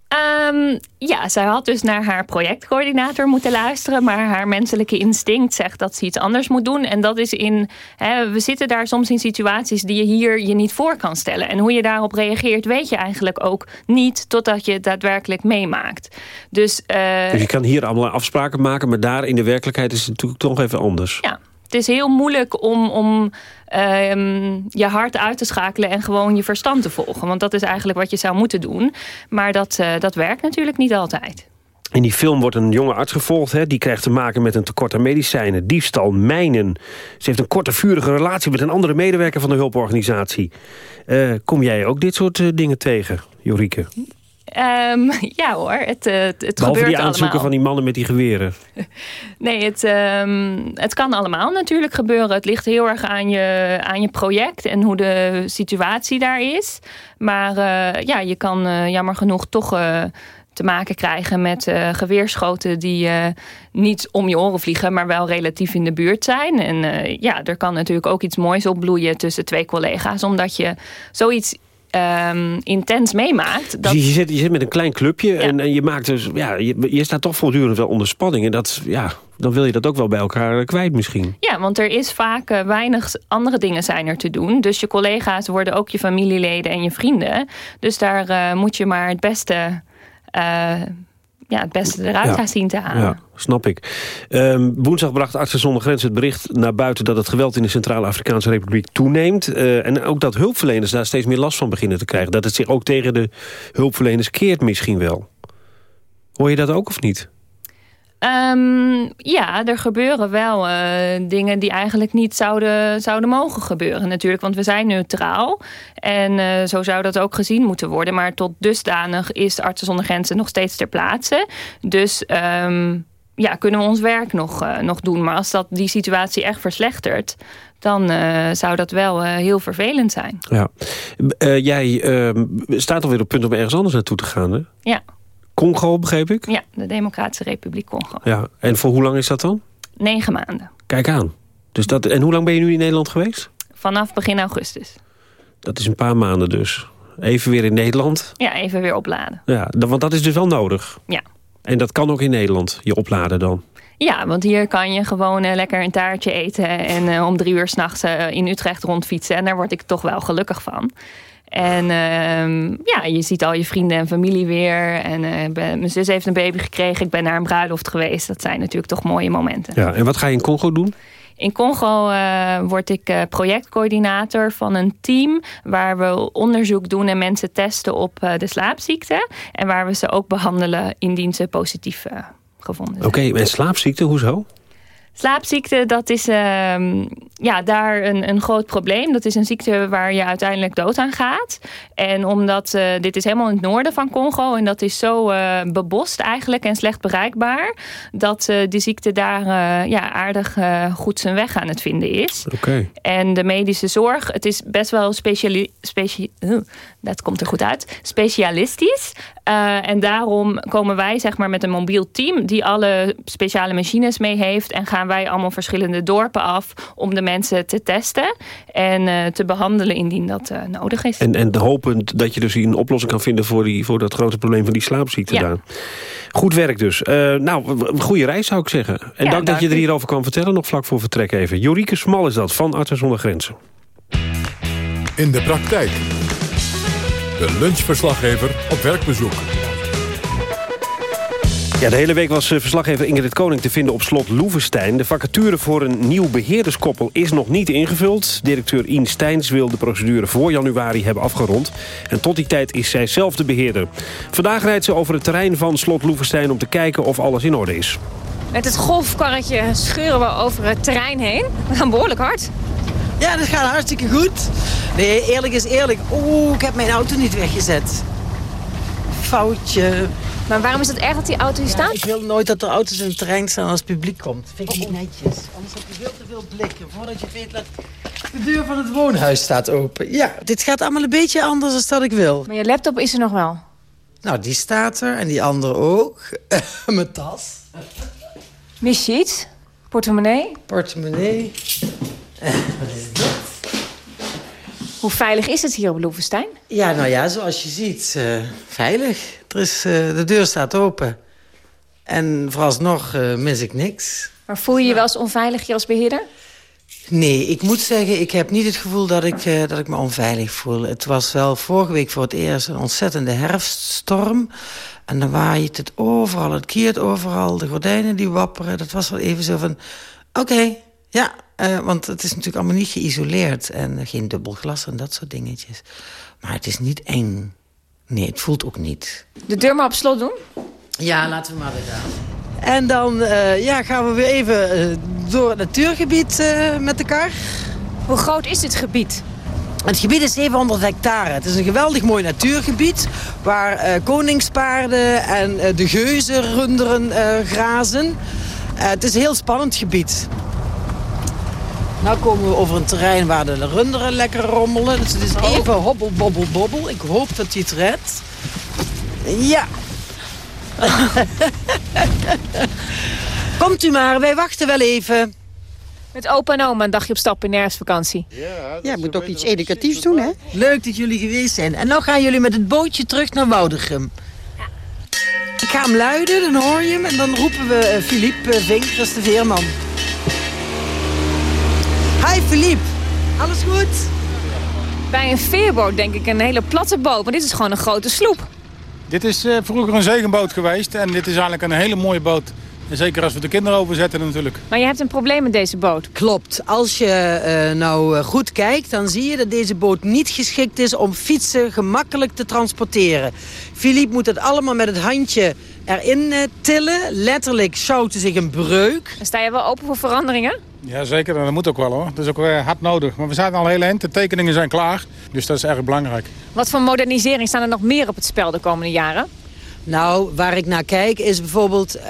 Um, ja, zij had dus naar haar projectcoördinator moeten luisteren... maar haar menselijke instinct zegt dat ze iets anders moet doen. En dat is in... Hè, we zitten daar soms in situaties die je hier je niet voor kan stellen. En hoe je daarop reageert weet je eigenlijk ook niet... totdat je het daadwerkelijk meemaakt. Dus, uh, dus je kan hier allemaal afspraken maken... maar daar in de werkelijkheid is het natuurlijk toch even anders. Ja, het is heel moeilijk om, om um, je hart uit te schakelen en gewoon je verstand te volgen. Want dat is eigenlijk wat je zou moeten doen. Maar dat, uh, dat werkt natuurlijk niet altijd. In die film wordt een jonge arts gevolgd. Hè? Die krijgt te maken met een tekort aan medicijnen, diefstal, mijnen. Ze heeft een korte, vurige relatie met een andere medewerker van de hulporganisatie. Uh, kom jij ook dit soort uh, dingen tegen, Jorike? Um, ja hoor, het, uh, het, het Behalve gebeurt die aanzoeken van die mannen met die geweren. nee, het, um, het kan allemaal natuurlijk gebeuren. Het ligt heel erg aan je, aan je project en hoe de situatie daar is. Maar uh, ja, je kan uh, jammer genoeg toch te maken krijgen met geweerschoten... die niet om je oren vliegen, maar wel relatief in de buurt zijn. En ja, er kan natuurlijk ook iets moois opbloeien tussen twee collega's... omdat je zoiets um, intens meemaakt. Dat... Dus je, zit, je zit met een klein clubje ja. en, en, je maakt dus, ja, je, je staat toch voortdurend wel onder spanning. En dat, ja, dan wil je dat ook wel bij elkaar kwijt misschien. Ja, want er is vaak uh, weinig andere dingen zijn er te doen. Dus je collega's worden ook je familieleden en je vrienden. Dus daar uh, moet je maar het beste... Uh, ja, het beste eruit Ja. gaan zien te halen. Ja, snap ik. Ehm, woensdag bracht Artsen zonder Grenzen het bericht naar buiten... dat het geweld in de Centraal-Afrikaanse Republiek toeneemt. Eh, en ook dat hulpverleners daar steeds meer last van beginnen te krijgen. Dat het zich ook tegen de hulpverleners keert misschien wel. Hoor je dat ook of niet? Ehm, ja, er gebeuren wel eh, dingen die eigenlijk niet zouden, zouden mogen gebeuren natuurlijk. Want we zijn neutraal. En eh, zo zou dat ook gezien moeten worden. Maar tot dusdanig is Artsen zonder Grenzen nog steeds ter plaatse. Dus ehm, ja, kunnen we ons werk nog, eh, nog doen. Maar als dat die situatie echt verslechtert... dan zou dat wel heel vervelend zijn. Ja. Jij ehm, staat alweer op punt om ergens anders naartoe te gaan, hè? Ja, Congo, begreep ik? ja de Democratische Republiek Congo. Ja. En voor hoe lang is dat dan? Negen maanden. Kijk aan. Dus dat, en hoe lang ben je nu in Nederland geweest? Vanaf begin augustus. Dat is een paar maanden dus. Even weer in Nederland. Ja, even weer opladen. Ja, want dat is dus wel nodig. Ja. En dat kan ook in Nederland, je opladen dan. Ja, want hier kan je gewoon eh, lekker een taartje eten... en eh, om drie uur s'nachts uh, in Utrecht rondfietsen. En daar word ik toch wel gelukkig van. En ehm, ja, je ziet al je vrienden en familie weer. En eh, ben- mijn zus heeft een baby gekregen. Ik ben naar een bruiloft geweest. Dat zijn natuurlijk toch mooie momenten. Ja, en wat ga je in Congo doen? In Congo eh, word ik eh, projectcoördinator van een team... waar we onderzoek doen en mensen testen op de slaapziekte. En waar we ze ook behandelen indien ze positief gevonden zijn. Oké, en slaapziekte, hoezo? Slaapziekte, dat is ehm, ja, daar een, een groot probleem. Dat is een ziekte waar je uiteindelijk dood aan gaat. En omdat eh, dit is helemaal in het noorden van Congo... en dat is zo eh, bebost eigenlijk en slecht bereikbaar... dat eh, die ziekte daar ja, aardig goed zijn weg aan het vinden is. Oké. En de medische zorg, het is best wel speciali dat komt er goed uit, specialistisch. En daarom komen wij zeg maar, met een mobiel team die alle speciale machines mee heeft. En gaan wij allemaal verschillende dorpen af om de mensen te testen en eh, te behandelen indien dat eh, nodig is. En, en hopend dat je dus een oplossing kan vinden... voor, die, voor dat grote probleem van die slaapziekte Ja. daar. Goed werk dus. Eh, nou, goede reis zou ik zeggen. En Ja, dank dat je er hierover kan vertellen. Nog vlak voor vertrek even. Jorike Smal is dat, van Artsen zonder Grenzen. In de praktijk. De lunchverslaggever op werkbezoek. Ja, de hele week was eh, verslaggever Ingrid Koning te vinden op slot Loevestein. De vacature voor een nieuw beheerderskoppel is nog niet ingevuld. Directeur Ian Steins wil de procedure voor januari hebben afgerond. En tot die tijd is zij zelf de beheerder. Vandaag rijdt ze over het terrein van slot Loevestein... om te kijken of alles in orde is. Met het golfkarretje scheuren we over het terrein heen. We gaan behoorlijk hard. Ja, dat gaat hartstikke goed. Nee, eerlijk is eerlijk. Oeh, ik heb mijn auto niet weggezet. Foutje. Maar waarom is het erg dat die auto hier staat? ik wil nooit dat er auto's in het terrein staan als het publiek komt. Vind ik niet netjes. Anders heb je veel te veel blikken. Voordat je weet, laat de deur van het woonhuis staat open. Ja, dit gaat allemaal een beetje anders dan dat ik wil. Maar je laptop is er nog wel. Nou, die staat er en die andere ook. Mijn tas. Mis je iets? Portemonnee? Portemonnee. Wat is dit? Hoe veilig is het hier op Loevestein? Ja, nou ja, zoals je ziet, eh, veilig. Er is, eh, de deur staat open. En vooralsnog eh, mis ik niks. Maar voel je je wel eens onveilig hier als beheerder? Nee, ik moet zeggen, ik heb niet het gevoel dat ik, dat ik me onveilig voel. Het was wel vorige week voor het eerst een ontzettende herfststorm. En dan waait het overal, het kiert overal, de gordijnen die wapperen. Dat was wel even zo van, oké, ja. Eh, want het is natuurlijk allemaal niet geïsoleerd. En geen dubbel glas en dat soort dingetjes. Maar het is niet eng. Nee, het voelt ook niet. De deur maar op slot doen? Ja, laten we maar weer gaan. En dan eh, ja, gaan we weer even eh, door het natuurgebied eh, met de kar. Hoe groot is dit gebied? Het gebied is 700 hectare. Het is een geweldig mooi natuurgebied... waar eh, koningspaarden en eh, de geuzen runderen eh, grazen. Het is een heel spannend gebied. Nu komen we over een terrein waar de runderen lekker rommelen. Dus het is even hobbel, bobbel, bobbel. Ik hoop dat hij het redt. Ja. Komt u maar, wij wachten wel even. Met opa en oma een dagje op stap in de herfstvakantie. Ja, je moet ook iets educatiefs doen, hè? Leuk dat jullie geweest zijn. En nu gaan jullie met het bootje terug naar Woudegem. Ik ga hem luiden, dan hoor je hem. En dan roepen we eh, Philippe eh, Vink, dat is de veerman. Hi Philippe, alles goed? Bij een veerboot denk ik een hele platte boot, maar dit is gewoon een grote sloep. Dit is eh, vroeger een zegenboot geweest en dit is eigenlijk een hele mooie boot. En zeker als we de kinderen overzetten natuurlijk. Maar je hebt een probleem met deze boot. Klopt. Als je eh, nou eh, goed kijkt, dan zie je dat deze boot niet geschikt is om fietsen gemakkelijk te transporteren. Philippe moet het allemaal met het handje erin eh, tillen. Letterlijk hij zich een breuk. En sta je wel open voor veranderingen? Ja, zeker. En dat moet ook wel hoor. Dat is ook hard nodig. Maar we zijn al heel eind. De tekeningen zijn klaar. Dus dat is erg belangrijk. Wat voor modernisering staan er nog meer op het spel de komende jaren? Nou, waar ik naar kijk is bijvoorbeeld eh,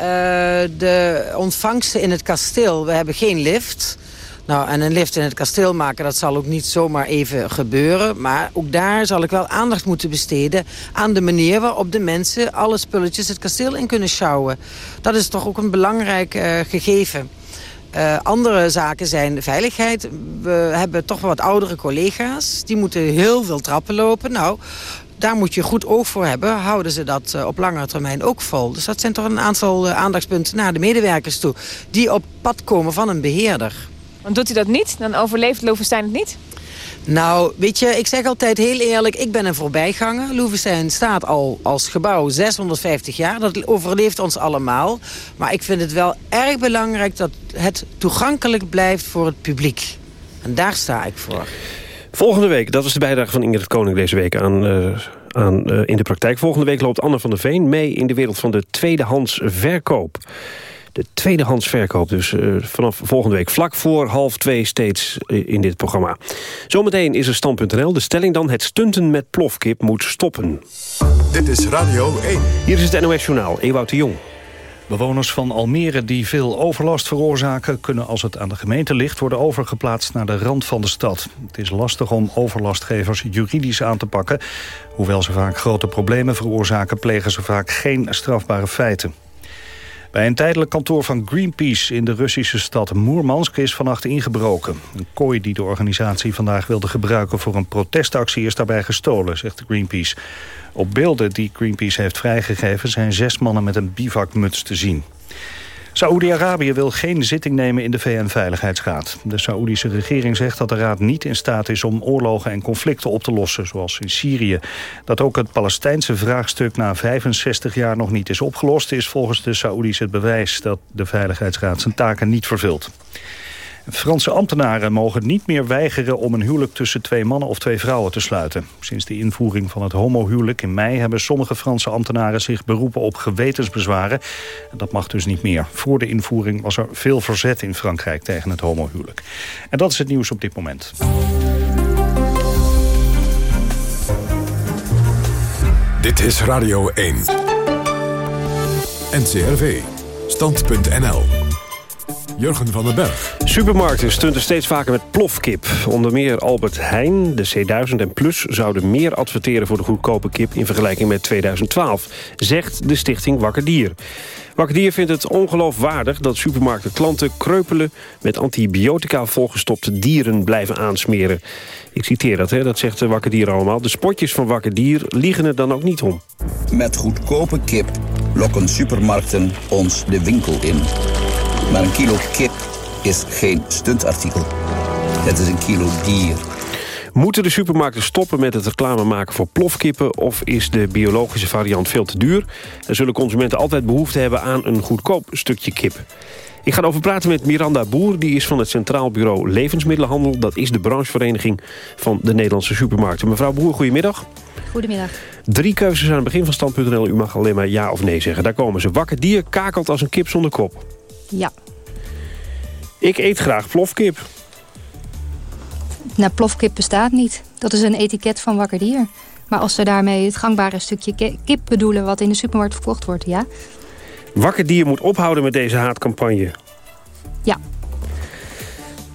de ontvangsten in het kasteel. We hebben geen lift. Nou, en een lift in het kasteel maken, dat zal ook niet zomaar even gebeuren. Maar ook daar zal ik wel aandacht moeten besteden... aan de manier waarop de mensen alle spulletjes het kasteel in kunnen sjouwen. Dat is toch ook een belangrijk eh, gegeven. Uh, andere zaken zijn veiligheid. We hebben toch wat oudere collega's. Die moeten heel veel trappen lopen. Nou, daar moet je goed oog voor hebben. Houden ze dat uh, op langere termijn ook vol? Dus dat zijn toch een aantal uh, aandachtspunten naar de medewerkers toe. Die op pad komen van een beheerder. Want doet hij dat niet, dan overleeft Loevestein het niet? Nou, weet je, ik zeg altijd heel eerlijk, ik ben een voorbijganger. Loevestein staat al als gebouw 650 jaar. Dat overleeft ons allemaal. Maar ik vind het wel erg belangrijk dat het toegankelijk blijft voor het publiek. En daar sta ik voor. Volgende week, dat is de bijdrage van Ingrid Koning deze week aan, uh, aan uh, in de praktijk. Volgende week loopt Anne van der Veen mee in de wereld van de tweedehands verkoop. De tweedehands verkoop dus uh, vanaf volgende week vlak voor half twee steeds in dit programma. Zometeen is er stand.nl. De stelling dan, het stunten met plofkip moet stoppen. Dit is Radio 1. Hier is het NOS Journaal, Ewout de Jong. Bewoners van Almere die veel overlast veroorzaken... kunnen als het aan de gemeente ligt worden overgeplaatst naar de rand van de stad. Het is lastig om overlastgevers juridisch aan te pakken. Hoewel ze vaak grote problemen veroorzaken... plegen ze vaak geen strafbare feiten. Bij een tijdelijk kantoor van Greenpeace in de Russische stad Moermansk is vannacht ingebroken. Een kooi die de organisatie vandaag wilde gebruiken voor een protestactie is daarbij gestolen, zegt Greenpeace. Op beelden die Greenpeace heeft vrijgegeven zijn zes mannen met een bivakmuts te zien. Saoedi-Arabië wil geen zitting nemen in de VN-veiligheidsraad. De Saoedische regering zegt dat de raad niet in staat is om oorlogen en conflicten op te lossen, zoals in Syrië. Dat ook het Palestijnse vraagstuk na 65 jaar nog niet is opgelost, is volgens de Saoedi's het bewijs dat de Veiligheidsraad zijn taken niet vervult. Franse ambtenaren mogen niet meer weigeren om een huwelijk tussen twee mannen of twee vrouwen te sluiten. Sinds de invoering van het homohuwelijk in mei hebben sommige Franse ambtenaren zich beroepen op gewetensbezwaren. En dat mag dus niet meer. Voor de invoering was er veel verzet in Frankrijk tegen het homohuwelijk. En dat is het nieuws op dit moment. Dit is Radio 1. NCRV. Stand.nl. Jurgen van den Berg. Supermarkten stunten steeds vaker met plofkip. Onder meer Albert Heijn, de C1000 en Plus... zouden meer adverteren voor de goedkope kip... in vergelijking met 2012, zegt de stichting Wakker Dier. Wakker Dier vindt het ongeloofwaardig dat supermarkten klanten kreupelen... met antibiotica volgestopte dieren blijven aansmeren. Ik citeer dat, hè, dat zegt Wakker Dier allemaal. De spotjes van Wakker Dier liegen er dan ook niet om. Met goedkope kip lokken supermarkten ons de winkel in. Maar een kilo kip is geen stuntartikel. Het is een kilo dier. Moeten de supermarkten stoppen met het reclame maken voor plofkippen... of is de biologische variant veel te duur? En zullen consumenten altijd behoefte hebben aan een goedkoop stukje kip? Ik ga erover praten met Miranda Boer. Die is van het Centraal Bureau Levensmiddelenhandel. Dat is de branchevereniging van de Nederlandse supermarkten. Mevrouw Boer, goedemiddag. Goedemiddag. Drie keuzes aan het begin van stand.nl. U mag alleen maar ja of nee zeggen. Daar komen ze. Wakker dier kakelt als een kip zonder kop. Ja. Ik eet graag plofkip. Nou, plofkip bestaat niet. Dat is een etiket van wakker dier. Maar als ze daarmee het gangbare stukje kip bedoelen... wat in de supermarkt verkocht wordt, ja. Wakker dier moet ophouden met deze haatcampagne. Ja.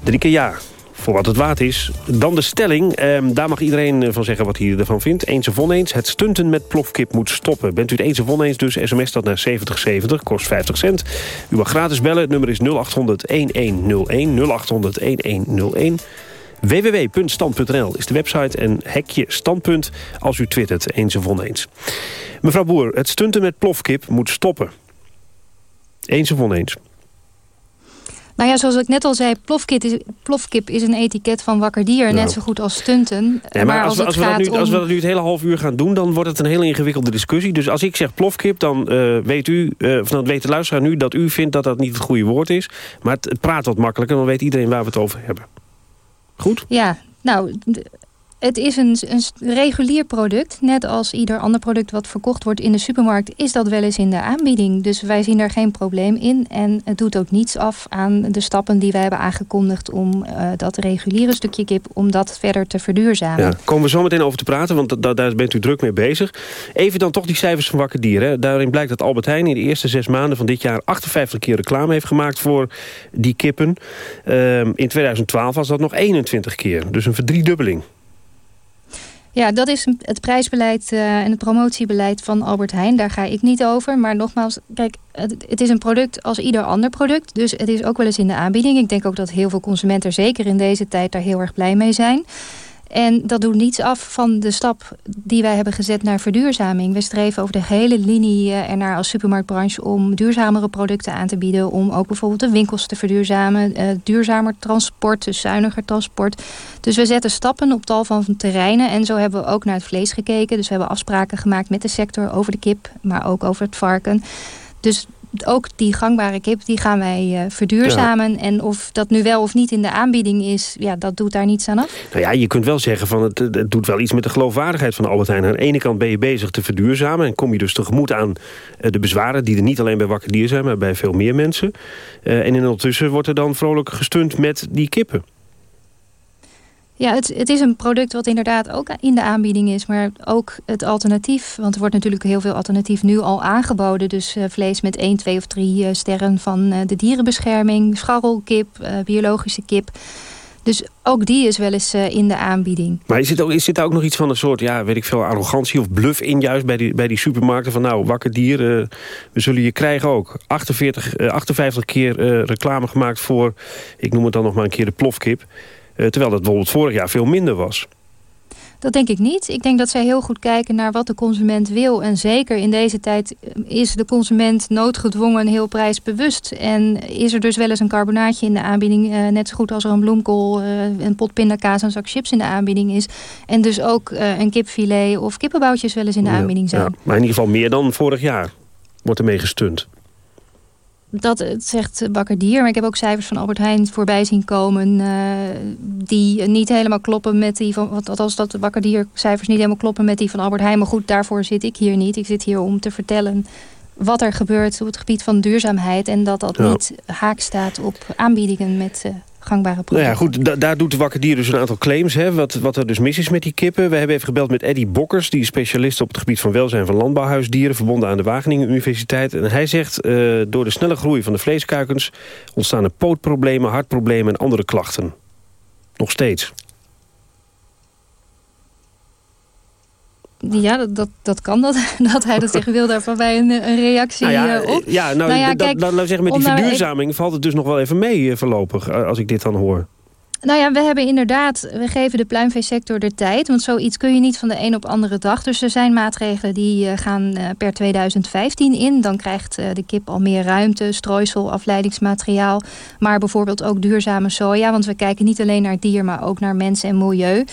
Drie keer ja, voor wat het waard is. Dan de stelling, ehm, daar mag iedereen van zeggen wat hij ervan vindt. Eens of oneens, het stunten met plofkip moet stoppen. Bent u het eens of oneens, dus sms dat naar 7070, kost 50 cent. U mag gratis bellen, het nummer is 0800-1101, 0800-1101. www.stand.nl is de website en hekje standpunt als u twittert eens of oneens. Mevrouw Boer, het stunten met plofkip moet stoppen. Eens of oneens? Nou ja, zoals ik net al zei, plofkip is, plofkip is een etiket van wakker dier. Nou. Net zo goed als stunten. Ja, maar, als, we, het als, we dat nu, als we om- dat nu het hele half uur gaan doen... dan wordt het een hele ingewikkelde discussie. Dus als ik zeg plofkip, dan eh, weet u, eh, of dan weet de luisteraar nu... dat u vindt dat dat niet het goede woord is. Maar het, het praat wat makkelijker, dan weet iedereen waar we het over hebben. Goed? Ja, nou, het is een, een regulier product. Net als ieder ander product wat verkocht wordt in de supermarkt... is dat wel eens in de aanbieding. Dus wij zien daar geen probleem in. En het doet ook niets af aan de stappen die wij hebben aangekondigd... om eh, dat reguliere stukje kip, om dat verder te verduurzamen. Ja, komen we zo meteen over te praten, want da- daar bent u druk mee bezig. Even dan toch die cijfers van Wakker Dier. Hè. Daarin blijkt dat Albert Heijn in de eerste zes maanden van dit jaar... 58 keer reclame heeft gemaakt voor die kippen. Ehm, in 2012 was dat nog 21 keer, dus een verdriedubbeling. Ja, dat is het prijsbeleid eh, en het promotiebeleid van Albert Heijn. Daar ga ik niet over. Maar nogmaals, kijk, het, het is een product als ieder ander product. Dus het is ook wel eens in de aanbieding. Ik denk ook dat heel veel consumenten, zeker in deze tijd, daar heel erg blij mee zijn. En dat doet niets af van de stap die wij hebben gezet naar verduurzaming. We streven over de hele linie eh, ernaar als supermarktbranche om duurzamere producten aan te bieden. Om ook bijvoorbeeld de winkels te verduurzamen. eh, duurzamer transport, dus zuiniger transport. Dus we zetten stappen op tal van terreinen. En zo hebben we ook naar het vlees gekeken. Dus we hebben afspraken gemaakt met de sector over de kip, maar ook over het varken. Dus ook die gangbare kip, die gaan wij eh, verduurzamen. En of dat nu wel of niet in de aanbieding is, ja, dat doet daar niets aan af. Nou ja, je kunt wel zeggen van het, het doet wel iets met de geloofwaardigheid van Albert Heijn. Aan de ene kant ben je bezig te verduurzamen... en kom je dus tegemoet aan eh, de bezwaren... die er niet alleen bij Wakker Dier zijn, maar bij veel meer mensen. Eh, en ondertussen wordt er dan vrolijk gestund met die kippen. Ja, het, het is een product wat inderdaad ook in de aanbieding is. Maar ook het alternatief. Want er wordt natuurlijk heel veel alternatief nu al aangeboden. Dus eh, vlees met 1, 2 of 3 sterren van eh, de dierenbescherming. Scharrelkip, eh, biologische kip. Dus ook die is wel eens eh, in de aanbieding. Maar is, het ook, is dit ook nog iets van een soort, ja, weet ik veel, arrogantie of bluff in juist bij die, bij die supermarkten? Van nou, wakker dier, eh, we zullen je krijgen ook. 48, eh, 58 keer eh, reclame gemaakt voor, ik noem het dan nog maar een keer de plofkip. Eh, terwijl dat bijvoorbeeld vorig jaar veel minder was. Dat denk ik niet. Ik denk dat zij heel goed kijken naar wat de consument wil. En zeker in deze tijd eh, is de consument noodgedwongen heel prijsbewust. En is er dus wel eens een carbonaatje in de aanbieding. eh, net zo goed als er een bloemkool, eh, een pot pindakaas, een zak chips in de aanbieding is. En dus ook eh, een kipfilet of kippenboutjes wel eens in de aanbieding zijn. Ja, maar in ieder geval meer dan vorig jaar wordt ermee gestund. Dat eh, zegt Bakker Dier. Maar ik heb ook cijfers van Albert Heijn voorbij zien komen... eh, die niet helemaal kloppen met die van... want Althans, dat de Bakker Dier cijfers niet helemaal kloppen met die van Albert Heijn. Maar goed, daarvoor zit ik hier niet. Ik zit hier om te vertellen wat er gebeurt op het gebied van duurzaamheid... en dat dat Ja. niet haak staat op aanbiedingen met eh, gangbare Nou producten. ja, goed, da- daar doet de Wakker Dier dus een aantal claims. Hè, wat, wat er dus mis is met die kippen. We hebben even gebeld met Eddy Bokkers. Die is specialist op het gebied van welzijn van landbouwhuisdieren... verbonden aan de Wageningen Universiteit. En hij zegt, eh, door de snelle groei van de vleeskuikens... ontstaan er pootproblemen, hartproblemen en andere klachten. Nog steeds. Ja, dat, dat, dat kan dat, dat hij dat zeggen wil. Daarvan bij een, een reactie Nou ja, eh, op. ja, nou, Nou ja, kijk, dat- laten we zeggen, met die nou even- verduurzaming valt het dus nog wel even mee eh, voorlopig... eh, als ik dit dan hoor. Nou ja, we hebben inderdaad, we geven de pluimveesector de tijd. Want zoiets kun je niet van de een op andere dag. Dus er zijn maatregelen die gaan per 2015 in. Dan krijgt de kip al meer ruimte, strooisel, afleidingsmateriaal. Maar bijvoorbeeld ook duurzame soja. Want we kijken niet alleen naar dier, maar ook naar mens en milieu.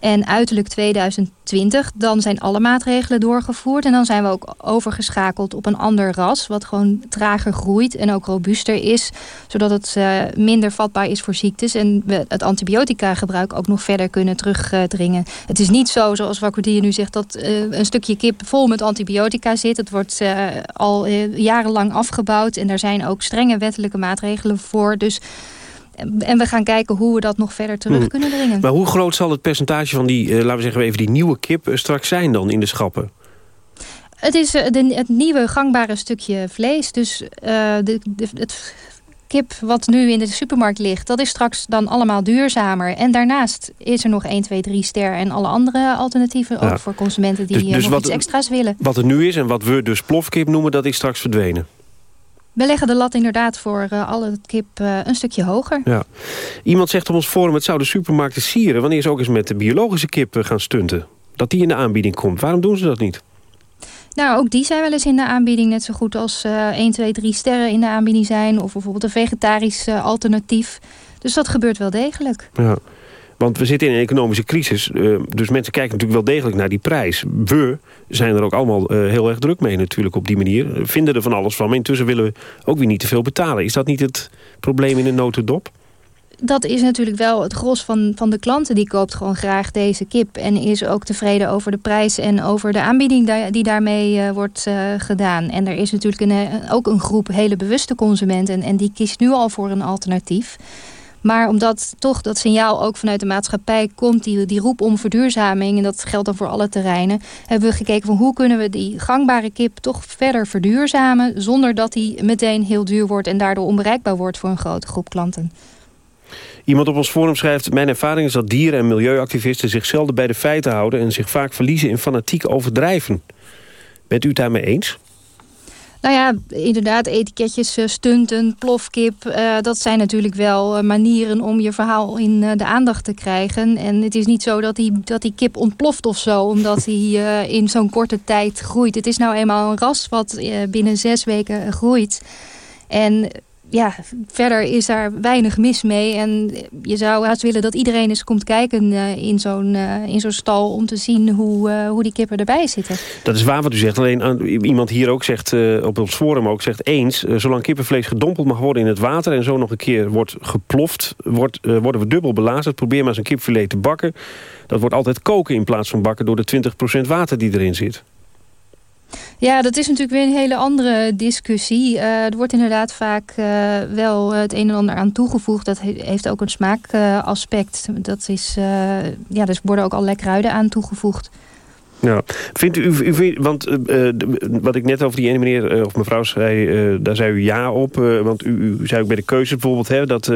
En uiterlijk 2020, dan zijn alle maatregelen doorgevoerd. En dan zijn we ook overgeschakeld op een ander ras... wat gewoon trager groeit en ook robuuster is... zodat het eh, minder vatbaar is voor ziektes... en we het antibiotica-gebruik ook nog verder kunnen terugdringen. Het is niet zo, zoals Wakkerdier nu zegt... dat eh, een stukje kip vol met antibiotica zit. Het wordt eh, al jarenlang afgebouwd... en daar zijn ook strenge wettelijke maatregelen voor... Dus en we gaan kijken hoe we dat nog verder terug Hmm. kunnen dringen. Maar hoe groot zal het percentage van die, eh, laten we zeggen even, die nieuwe kip eh, straks zijn dan in de schappen? Het is eh, de, het nieuwe gangbare stukje vlees. Dus de, de, het kip wat nu in de supermarkt ligt... dat is straks dan allemaal duurzamer. En daarnaast is er nog 1, 2, 3 ster... en alle andere alternatieven Ja. ook voor consumenten... die Dus- dus nog wat- iets extra's willen. Wat er nu is en wat we dus plofkip noemen, dat is straks verdwenen. We leggen de lat inderdaad voor eh, alle kip eh, een stukje hoger. Ja. Iemand zegt op ons forum, het zou de supermarkten sieren... wanneer ze ook eens met de biologische kip eh, gaan stunten. Dat die in de aanbieding komt. Waarom doen ze dat niet? Nou, ook die zijn wel eens in de aanbieding. Net zo goed als uh, 1, 2, 3 sterren in de aanbieding zijn. Of bijvoorbeeld een vegetarisch uh, alternatief. Dus dat gebeurt wel degelijk. Ja. Want we zitten in een economische crisis. Uh, dus mensen kijken natuurlijk wel degelijk naar die prijs. We zijn er ook allemaal uh, heel erg druk mee natuurlijk op die manier. Vinden er van alles van. Maar intussen willen we ook weer niet te veel betalen. Is dat niet het probleem in een notendop? dat is natuurlijk wel het gros van, van de klanten. Die koopt gewoon graag deze kip. En is ook tevreden over de prijs en over de aanbieding die daarmee wordt gedaan. En er is natuurlijk een, ook een groep hele bewuste consumenten. En die kiest nu al voor een alternatief. Maar omdat toch dat signaal ook vanuit de maatschappij komt, die, die roep om verduurzaming, en dat geldt dan voor alle terreinen, hebben we gekeken van hoe kunnen we die gangbare kip toch verder verduurzamen, zonder dat die meteen heel duur wordt en daardoor onbereikbaar wordt voor een grote groep klanten. Iemand op ons forum schrijft... Mijn ervaring is dat dieren- en milieuactivisten zich zelden bij de feiten houden... en zich vaak verliezen in fanatiek overdrijven. Bent u het daarmee eens? Nou ja, inderdaad, etiketjes, eh, stunten, plofkip... Uh, dat zijn natuurlijk wel uh, manieren om je verhaal in de aandacht te krijgen. En het is niet zo dat die, dat die kip ontploft of zo... omdat hij in zo'n korte tijd groeit. Het is nou eenmaal een ras wat binnen zes weken groeit... En ja, verder is daar weinig mis mee. En je zou haast willen dat iedereen eens komt kijken uh, in zo'n uh, in zo'n stal... om te zien hoe, uh, hoe die kippen erbij zitten. Dat is waar wat u zegt. Alleen iemand hier ook zegt, op ons forum ook zegt... eens, zolang kippenvlees gedompeld mag worden in het water... en zo nog een keer wordt geploft, wordt, worden we dubbel belazerd. Probeer maar eens een kipfilet te bakken. Dat wordt altijd koken in plaats van bakken... door de 20% water die erin zit. Ja, dat is natuurlijk weer een hele andere discussie. Uh, er wordt inderdaad vaak uh, wel het een en ander aan toegevoegd. Dat he heeft ook een smaakaspect. Uh, dat is, ja, dus worden ook allerlei kruiden aan toegevoegd. Ja, vindt u, u, want wat ik net over die ene meneer of mevrouw zei, daar zei u ja op. want u, u, zei ook bij de keuze bijvoorbeeld hè, dat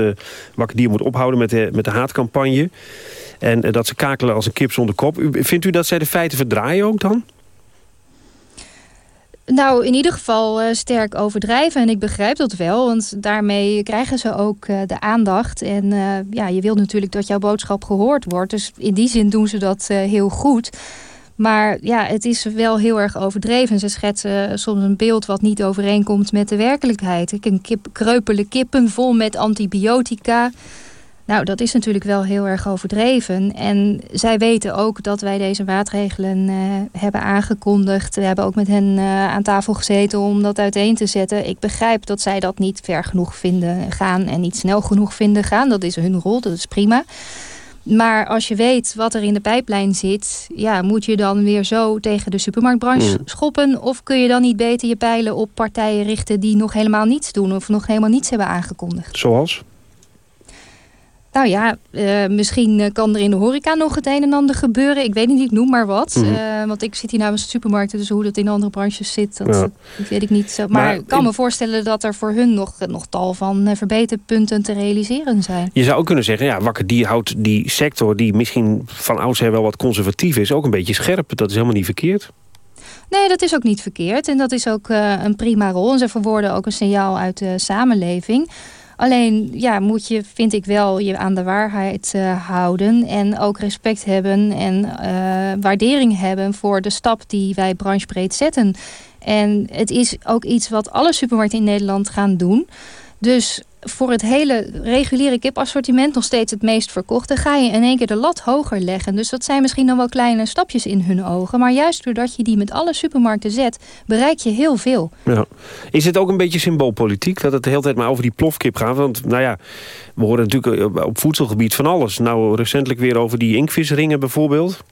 Wakker Dier moet ophouden met de, met de haatcampagne. En dat ze kakelen als een kip zonder kop. Vindt u dat zij de feiten verdraaien ook dan? Nou, in ieder geval uh, sterk overdrijven. En ik begrijp dat wel, want daarmee krijgen ze ook uh, de aandacht. En uh, ja, je wilt natuurlijk dat jouw boodschap gehoord wordt. Dus in die zin doen ze dat heel goed. Maar ja, het is wel heel erg overdreven. Ze schetsen soms een beeld wat niet overeenkomt met de werkelijkheid. Ik een kip, kreupele kippen vol met antibiotica... Nou, dat is natuurlijk wel heel erg overdreven. En zij weten ook dat wij deze maatregelen uh, hebben aangekondigd. We hebben ook met hen uh, aan tafel gezeten om dat uiteen te zetten. Ik begrijp dat zij dat niet ver genoeg vinden gaan en niet snel genoeg vinden gaan. Dat is hun rol, dat is prima. Maar als je weet wat er in de pijplijn zit... Ja, moet je dan weer zo tegen de supermarktbranche mm. schoppen? Of kun je dan niet beter je pijlen op partijen richten... die nog helemaal niets doen of nog helemaal niets hebben aangekondigd? Zoals? Nou ja, uh, misschien eh, kan er in de horeca nog het een en ander gebeuren. Ik weet niet, ik noem maar wat. Mm -hmm. uh, want ik zit hier namens de supermarkten, dus hoe dat in andere branches zit, dat, ja. dat weet ik niet. Maar, maar, ik kan in... me voorstellen dat er voor hun nog, nog tal van verbeterpunten te realiseren zijn. Je zou ook kunnen zeggen, ja, Wakker die houdt die sector, die misschien van oudsher wel wat conservatief is, ook een beetje scherp. Dat is helemaal niet verkeerd. Nee, dat is ook niet verkeerd. En dat is ook een prima rol. En ze verwoorden ook een signaal uit de samenleving. Alleen ja, moet je, vind ik wel, je aan de waarheid uh, houden. En ook respect hebben en uh, waardering hebben voor de stap die wij branchebreed zetten. En het is ook iets wat alle supermarkten in Nederland gaan doen. Dus voor het hele reguliere kipassortiment nog steeds het meest verkochte... ga je in één keer de lat hoger leggen. Dus dat zijn misschien dan wel kleine stapjes in hun ogen. Maar juist doordat je die met alle supermarkten zet, bereik je heel veel. Ja. Is het ook een beetje symboolpolitiek dat het de hele tijd maar over die plofkip gaat? Want nou ja, we horen natuurlijk op voedselgebied van alles. Nou, recentelijk weer over die inkvisringen bijvoorbeeld.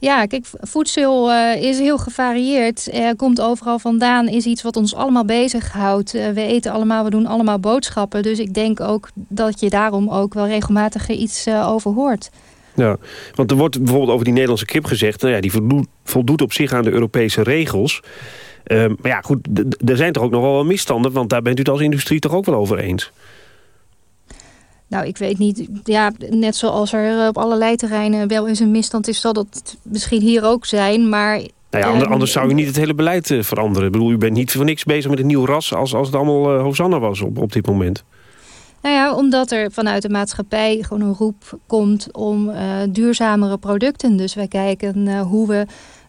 Ja, kijk, voedsel uh, is heel gevarieerd. Uh, komt overal vandaan, is iets wat ons allemaal bezighoudt. Uh, we eten allemaal, we doen allemaal boodschappen. Dus ik denk ook dat je daarom ook wel regelmatig iets over hoort. Ja, want er wordt bijvoorbeeld over die Nederlandse kip gezegd... Nou ja, die voldoet, op zich aan de Europese regels. maar ja, goed, er zijn toch ook nog wel misstanden... want daar bent u het als industrie toch ook wel over eens? Nou, ik weet niet. Ja, net zoals er op allerlei terreinen wel eens een misstand is... zal dat misschien hier ook zijn, maar... Nou ja, anders, anders zou u niet het hele beleid uh, veranderen. Ik bedoel, u bent niet voor niks bezig met een nieuw ras... als, als het allemaal uh, Hosanna was op, op dit moment. Nou ja, omdat er vanuit de maatschappij gewoon een roep komt om uh, duurzamere producten. Dus wij kijken hoe we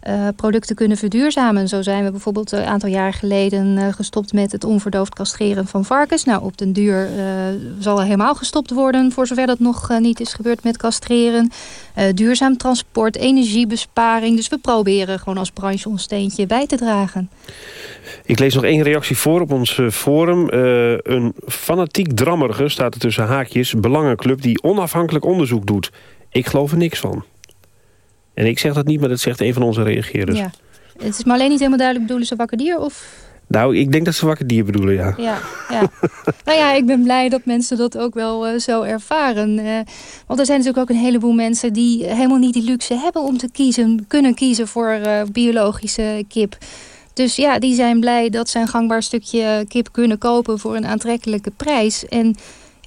uh, producten kunnen verduurzamen. Zo zijn we bijvoorbeeld een aantal jaar geleden uh, gestopt met het onverdoofd castreren van varkens. Nou, op den duur uh, zal er helemaal gestopt worden, voor zover dat nog niet is gebeurd met castreren. duurzaam transport, energiebesparing. Dus we proberen gewoon als branche ons steentje bij te dragen. Ik lees nog één reactie voor op ons forum. een fanatiek drammerige, staat er tussen haakjes, belangenclub die onafhankelijk onderzoek doet. Ik geloof er niks van. En ik zeg dat niet, maar dat zegt een van onze reageerders. Ja. Het is maar alleen niet helemaal duidelijk, bedoelen ze wakker dier? Of... Nou, ik denk dat ze wakker dier bedoelen, ja. Ja, ja. nou ja, ik ben blij dat mensen dat ook wel uh, zo ervaren. Uh, want er zijn natuurlijk ook een heleboel mensen die helemaal niet die luxe hebben om te kiezen, kunnen kiezen voor uh, biologische kip. Dus ja, die zijn blij dat ze een gangbaar stukje kip kunnen kopen voor een aantrekkelijke prijs. En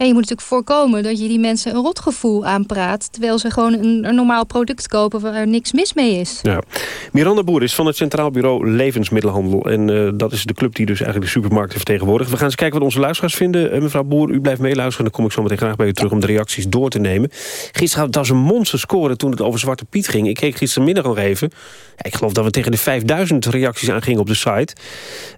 ja, je moet natuurlijk voorkomen dat je die mensen een rotgevoel aanpraat... terwijl ze gewoon een, een normaal product kopen waar er niks mis mee is. Ja. Miranda Boer is van het Centraal Bureau Levensmiddelenhandel. En uh, dat is de club die dus eigenlijk de supermarkten vertegenwoordigt. We gaan eens kijken wat onze luisteraars vinden. Uh, mevrouw Boer, u blijft meeluisteren. Dan kom ik zo meteen graag bij u terug om de reacties door te nemen. Gisteren was een monster score toen het over Zwarte Piet ging. Ik keek gistermiddag nog even. Ja, ik geloof dat we tegen de 5000 reacties aangingen op de site.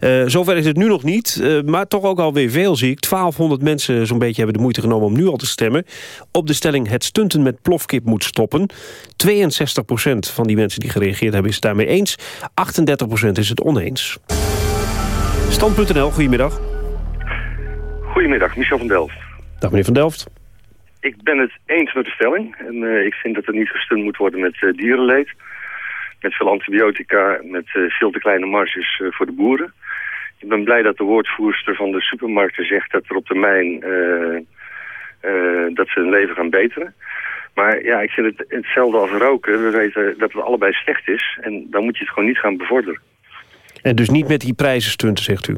Uh, zover is het nu nog niet. maar toch ook alweer veel zie ik. 1200 mensen zo'n beetje hebben de moeite genomen om nu al te stemmen. Op de stelling het stunten met plofkip moet stoppen. 62% van die mensen die gereageerd hebben is het daarmee eens. 38% is het oneens. Stand.nl, goedemiddag. Goedemiddag, Michel van Delft. Dag meneer van Delft. Ik ben het eens met de stelling. En uh, ik vind dat er niet gestund moet worden met uh, dierenleed. Met veel antibiotica, met uh, veel te kleine marges voor de boeren. Ik ben blij dat de woordvoerster van de supermarkten zegt dat er op termijn uh, uh, dat ze hun leven gaan beteren. Maar ja, ik vind het hetzelfde als roken. We weten dat het allebei slecht is en dan moet je het gewoon niet gaan bevorderen. En dus niet met die prijzen stunten, zegt u?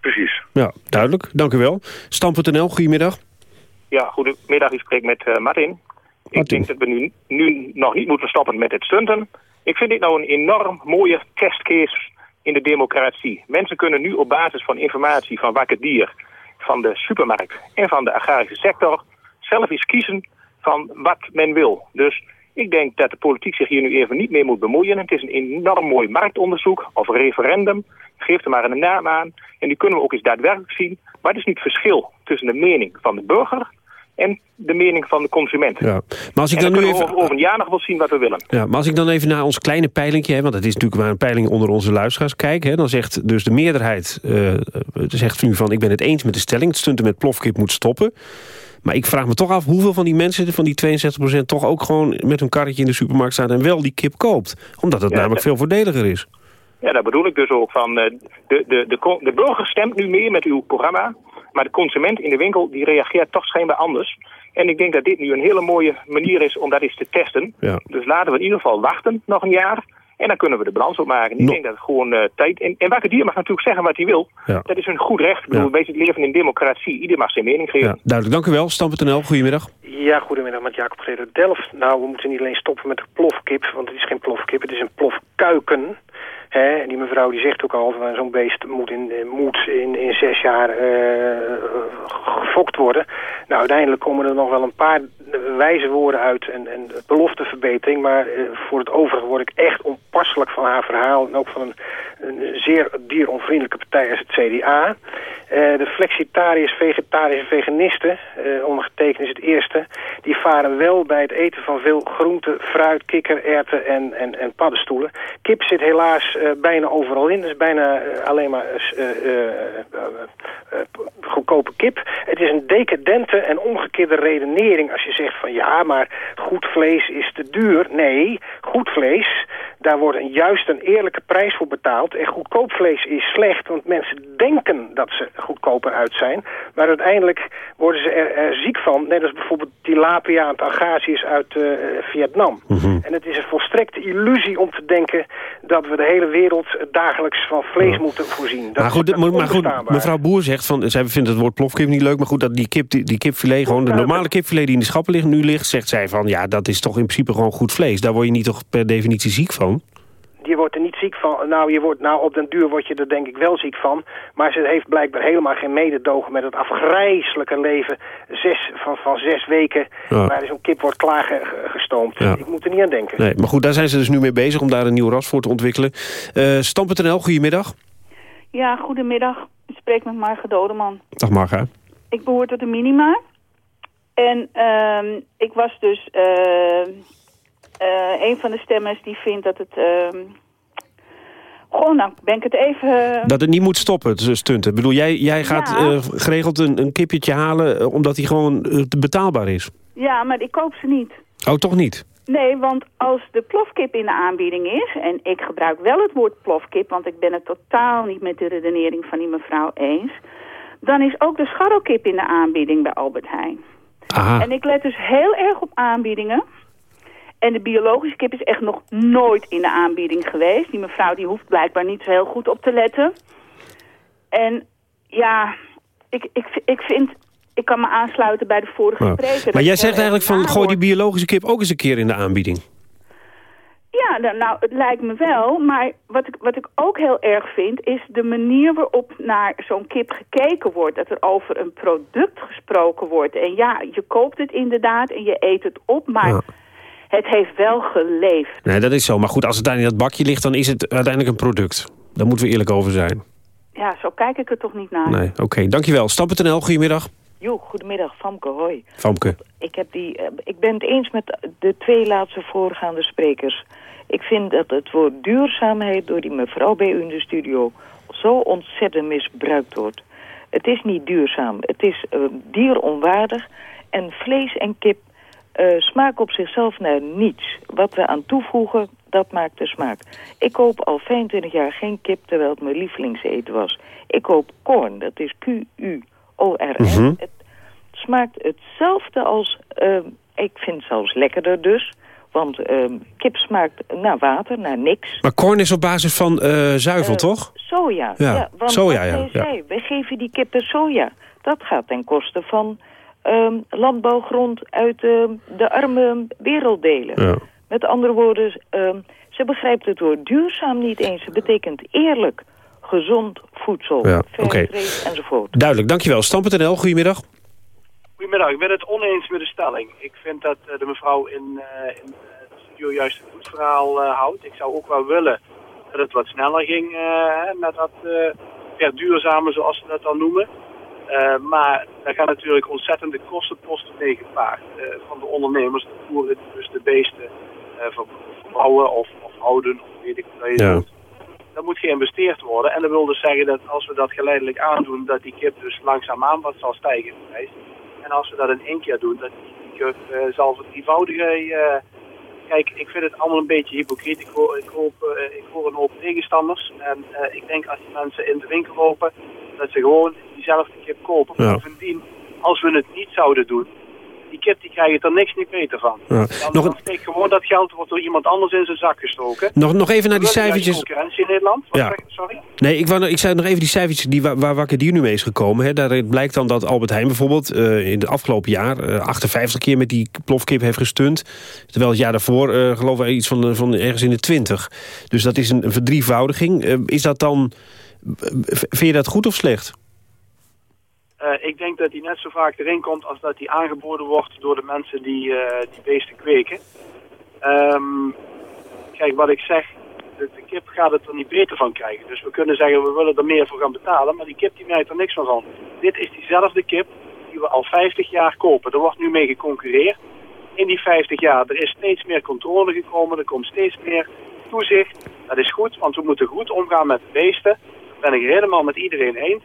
Precies. Ja, duidelijk. Dank u wel. Stam.nl, goedemiddag. Ja, goedemiddag. Ik spreek met uh, Martin. Martin. Ik denk dat we nu, nu nog niet moeten stoppen met het stunten. Ik vind dit nou een enorm mooie testcase in de democratie. Mensen kunnen nu op basis van informatie van wakker dier, van de supermarkt en van de agrarische sector zelf eens kiezen van wat men wil. Dus ik denk dat de politiek zich hier nu even niet meer moet bemoeien. Het is een enorm mooi marktonderzoek of referendum. Geef er maar een naam aan. En die kunnen we ook eens daadwerkelijk zien. Het is niet het verschil tussen de mening van de burger en de mening van de consument. Ja. Maar als ik dan, dan nu even over, over, een jaar nog wel zien wat we willen. Ja, maar als ik dan even naar ons kleine peilingje, hè, want dat is natuurlijk maar een peiling onder onze luisteraars, kijk, hè, dan zegt dus de meerderheid uh, zegt nu van ik ben het eens met de stelling, het stunten met plofkip moet stoppen. Maar ik vraag me toch af hoeveel van die mensen, van die 62%, toch ook gewoon met hun karretje in de supermarkt staat en wel die kip koopt. Omdat het ja, namelijk veel voordeliger is. Ja, daar bedoel ik dus ook van. De, de, de, de burger stemt nu meer met uw programma. Maar de consument in de winkel die reageert toch schijnbaar anders. En ik denk dat dit nu een hele mooie manier is om dat eens te testen. Ja. Dus laten we in ieder geval wachten nog een jaar. En dan kunnen we de balans opmaken. Ik denk dat het gewoon uh, tijd... En, en welke dier mag natuurlijk zeggen wat hij wil. Ja. Dat is een goed recht. Ik bedoel, ja. we leven in democratie. Ieder mag zijn mening geven. Ja, duidelijk. Dank u wel. Stam.nl, goedemiddag. Ja, goedemiddag met Jacob Greder Delft. Nou, we moeten niet alleen stoppen met de plofkip. Want het is geen plofkip, het is een plofkuiken. Hè, die mevrouw die zegt ook al, zo'n beest moet in, moet in, in zes jaar uh, gefokt worden. Nou, uiteindelijk komen er nog wel een paar wijze woorden uit en, en belofteverbetering. Maar uh, voor het overige word ik echt onpasselijk van haar verhaal. En ook van een, een zeer dieronvriendelijke partij als het CDA. De flexitariërs, vegetariërs en veganisten, ondergetekend is het eerste... die varen wel bij het eten van veel groente, fruit, kikker, erwten en, en, en paddenstoelen. Kip zit helaas uh, bijna overal in. Dus bijna uh, alleen maar uh, goedkope kip. Het is een decadente en omgekeerde redenering als je zegt van ja, maar goed vlees is te duur. Nee, goed vlees, daar wordt een, juist een eerlijke prijs voor betaald. En goedkoop vlees is slecht, want mensen denken dat ze goedkoper uit zijn. Maar uiteindelijk worden ze er, er ziek van. Net als bijvoorbeeld tilapia en pangasius uit Vietnam. Mm -hmm. En het is een volstrekte illusie om te denken dat we de hele wereld dagelijks van vlees ja. moeten voorzien. Dat maar goed, maar goed, mevrouw Boer zegt, van, zij vindt het woord plofkip niet leuk... maar goed, dat die, kip, die, die kipfilet, gewoon de normale kipfilet die in de schappen ligt, nu ligt... zegt zij van, ja, dat is toch in principe gewoon goed vlees. Daar word je niet toch per definitie ziek van? Je wordt er niet ziek van. Nou, je wordt, nou, op den duur word je er denk ik wel ziek van. Maar ze heeft blijkbaar helemaal geen mededogen met het afgrijzelijke leven zes, van, van zes weken... Ja. waar zo'n kip wordt klaargestoomd. Ja. Ik moet er niet aan denken. Nee, maar goed, daar zijn ze dus nu mee bezig om daar een nieuw ras voor te ontwikkelen. Eh Stam.nl, goedemiddag. Ja, goedemiddag. Ik spreek met Marga Dodeman. Dag Marga. Ik behoor tot de minima. En ehm, ik was dus eh, eh, een van de stemmers die vindt dat het... ehm Goh, nou ben ik het even... Dat het niet moet stoppen, het stunten. Ik bedoel, jij, jij gaat Ja. eh, geregeld een, een kipje halen... eh, omdat die gewoon eh, betaalbaar is. Ja, maar ik koop ze niet. Oh, toch niet? Nee, want als de plofkip in de aanbieding is... en ik gebruik wel het woord plofkip... want ik ben het totaal niet met de redenering van die mevrouw eens... dan is ook de scharrelkip in de aanbieding bij Albert Heijn. Aha. En ik let dus heel erg op aanbiedingen. En de biologische kip is echt nog nooit in de aanbieding geweest. Die mevrouw die hoeft blijkbaar niet zo heel goed op te letten. En ja, ik, ik, ik vind... Ik kan me aansluiten bij de vorige Ja. spreker. Maar jij zegt erg eigenlijk van, naar gooi die biologische kip ook eens een keer in de aanbieding. Ja, nou, nou, het lijkt me wel. Maar wat ik, wat ik ook heel erg vind... is de manier waarop naar zo'n kip gekeken wordt. Dat er over een product gesproken wordt. En ja, je koopt het inderdaad en je eet het op. Maar Ja. Het heeft wel geleefd. Nee, dat is zo. Maar goed, als het daar in dat bakje ligt, dan is het uiteindelijk een product. Daar moeten we eerlijk over zijn. Ja, zo kijk ik er toch niet naar. Nee, oké. Dankjewel. Stam.nl, goedemiddag. Jo, goedemiddag, Famke, hoi. Famke. Ik, heb die, eh, ik ben het eens met de twee laatste voorgaande sprekers. Ik vind dat het woord duurzaamheid door die mevrouw bij u in de studio zo ontzettend misbruikt wordt. Het is niet duurzaam, het is eh, dieronwaardig en vlees en kip eh, smaken op zichzelf naar niets. Wat we aan toevoegen, dat maakt de smaak. Ik koop al 25 jaar geen kip terwijl het mijn lievelingseten was. Ik koop korn, dat is Q-U-O-R-N. Mhm. Het smaakt hetzelfde als, ehm, ik vind het zelfs lekkerder dus. Want ehm, kip smaakt naar water, naar niks. Maar korn is op basis van eh, zuivel, Eh, toch? Soja. Ja, want soja, ja, zij ja. zei, we geven die kippen soja. Dat gaat ten koste van ehm, landbouwgrond uit ehm, de arme werelddelen. Ja. Met andere woorden, ehm, ze begrijpt het woord duurzaam niet eens. Het betekent eerlijk, gezond voedsel, Ja, trade enzovoort. Duidelijk, dankjewel. Stam.nl, goedemiddag. Goedemiddag, ik ben het oneens met de stelling. Ik vind dat eh, de mevrouw in, eh, in de studio juist een goed verhaal eh, houdt. Ik zou ook wel willen dat het wat sneller ging eh, met dat eh verduurzamen, zoals ze dat dan noemen. Eh, maar daar gaan natuurlijk ontzettende kostenposten mee gepaard. eh, van de ondernemers, de boeren, die dus de beesten eh, ver- verbouwen of, of houden, of weet ik hoe je Ja. Dat moet geïnvesteerd worden. En dat wil dus zeggen dat als we dat geleidelijk aandoen, dat die kip dus langzaamaan wat zal stijgen in prijs. En als we dat in één keer doen, dat die kip eh, zal verdrievoudigen. Kijk, ik vind het allemaal een beetje hypocriet. Ik hoor, ik hoop, eh, ik hoor een hoop tegenstanders. En eh, ik denk als die mensen in de winkel lopen, dat ze gewoon diezelfde kip kopen. Ja. Bovendien, als we het niet zouden doen, die kip die krijgt er niks niet beter van. Ja. Dan, Nog dan een- steekt gewoon dat geld wordt door iemand anders in zijn zak gestoken. Nog- nog even naar die cijfertjes. concurrentie in Nederland. Wat Ja. zeg- Sorry? Nee, ik, wou, ik zei nog even die cijfertjes die, waar, waar Wakker Dier nu mee is gekomen. Hè. Daaruit blijkt dan dat Albert Heijn bijvoorbeeld eh, in het afgelopen jaar... eh, 58 keer met die plofkip heeft gestunt. Terwijl het jaar daarvoor eh geloof ik iets van, van ergens in de 20. Dus dat is een, een verdrievoudiging. Eh, is dat dan... Vind je dat goed of slecht? Eh, ik denk dat die net zo vaak erin komt als dat die aangeboden wordt door de mensen die eh, die beesten kweken. Ehm, kijk, wat ik zeg, de, kip gaat het er niet beter van krijgen. Dus we kunnen zeggen, we willen er meer voor gaan betalen, maar die kip die merkt er niks meer van. Dit is diezelfde kip die we al 50 jaar kopen. Er wordt nu mee geconcurreerd. In die 50 jaar, er is steeds meer controle gekomen, er komt steeds meer toezicht. Dat is goed, want we moeten goed omgaan met de beesten. Dat ben ik helemaal met iedereen eens.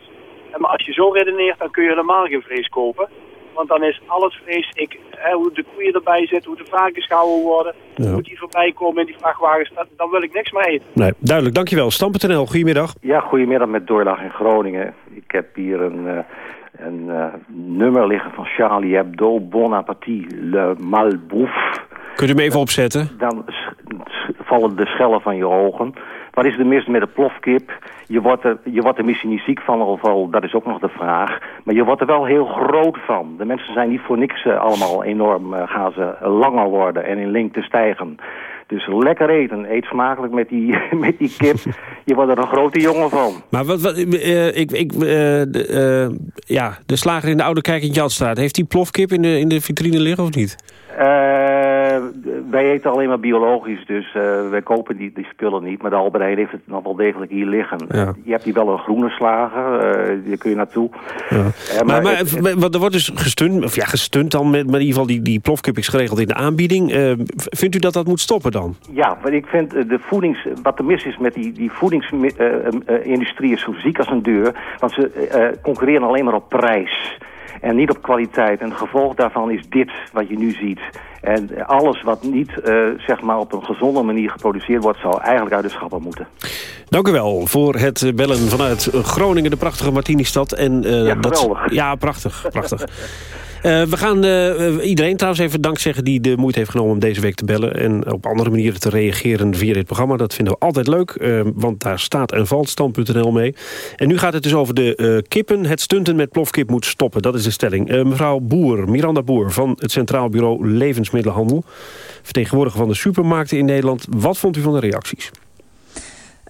En maar als je zo redeneert, dan kun je helemaal geen vlees kopen. Want dan is al het vlees, ik, hè, hoe de koeien erbij zitten, hoe de varkens gehouden worden, Ja. hoe die voorbij komen in die vrachtwagens, dat- dan wil ik niks meer eten. Nee, duidelijk. Dankjewel. Stam.nl, goedemiddag. Ja, goedemiddag met Doorlag in Groningen. Ik heb hier een, eh, een eh, nummer liggen van Charlie Hebdo, Bon Appetit, Le Malbouffe. Kunt u hem even opzetten? Dan vallen de schellen van je ogen. Wat is er mis met de plofkip? Je wordt, er, je wordt er misschien niet ziek van, of al, dat is ook nog de vraag. Maar je wordt er wel heel groot van. De mensen zijn niet voor niks uh, allemaal enorm, uh, gaan ze langer worden en in lengte stijgen. Dus lekker eten. Eet smakelijk met die, met die kip. Je wordt er een grote jongen van. Maar wat, wat uh, ik, ik, de, ja, de slager in de Oude Kerk in Jatstraat... heeft die plofkip in de, in de vitrine liggen of niet? Wij eten alleen maar biologisch, dus wij kopen die, die spullen niet. Maar de Albert Heijn heeft het nog wel degelijk hier liggen. Ja. Je hebt hier wel een groene slager, daar kun je naartoe. Ja. maar, maar, maar er wordt dus gestunt, of ja, gestunt dan, met, maar in ieder geval die, die plofkip is geregeld in de aanbieding. vindt u dat dat moet stoppen dan? Ja, want ik vind de voedings, wat er mis is met die, die voedingsindustrie is zo ziek als een deur. Want ze concurreren alleen maar op prijs en niet op kwaliteit. En het gevolg daarvan is dit wat je nu ziet. En alles wat niet uh, zeg maar op een gezonde manier geproduceerd wordt... zou eigenlijk uit de schappen moeten. Dank u wel voor het bellen vanuit Groningen, de prachtige Martini-stad. En, uh, ja, geweldig. Dat, ja, prachtig, prachtig. Uh, we gaan uh, iedereen trouwens even dank zeggen die de moeite heeft genomen om deze week te bellen. En op andere manieren te reageren via dit programma. Dat vinden we altijd leuk, want daar staat en valt stand.nl mee. En nu gaat het dus over de kippen. Het stunten met plofkip moet stoppen, dat is de stelling. mevrouw Boer, Miranda Boer van het Centraal Bureau Levensmiddelenhandel. Vertegenwoordiger van de supermarkten in Nederland. Wat vond u van de reacties?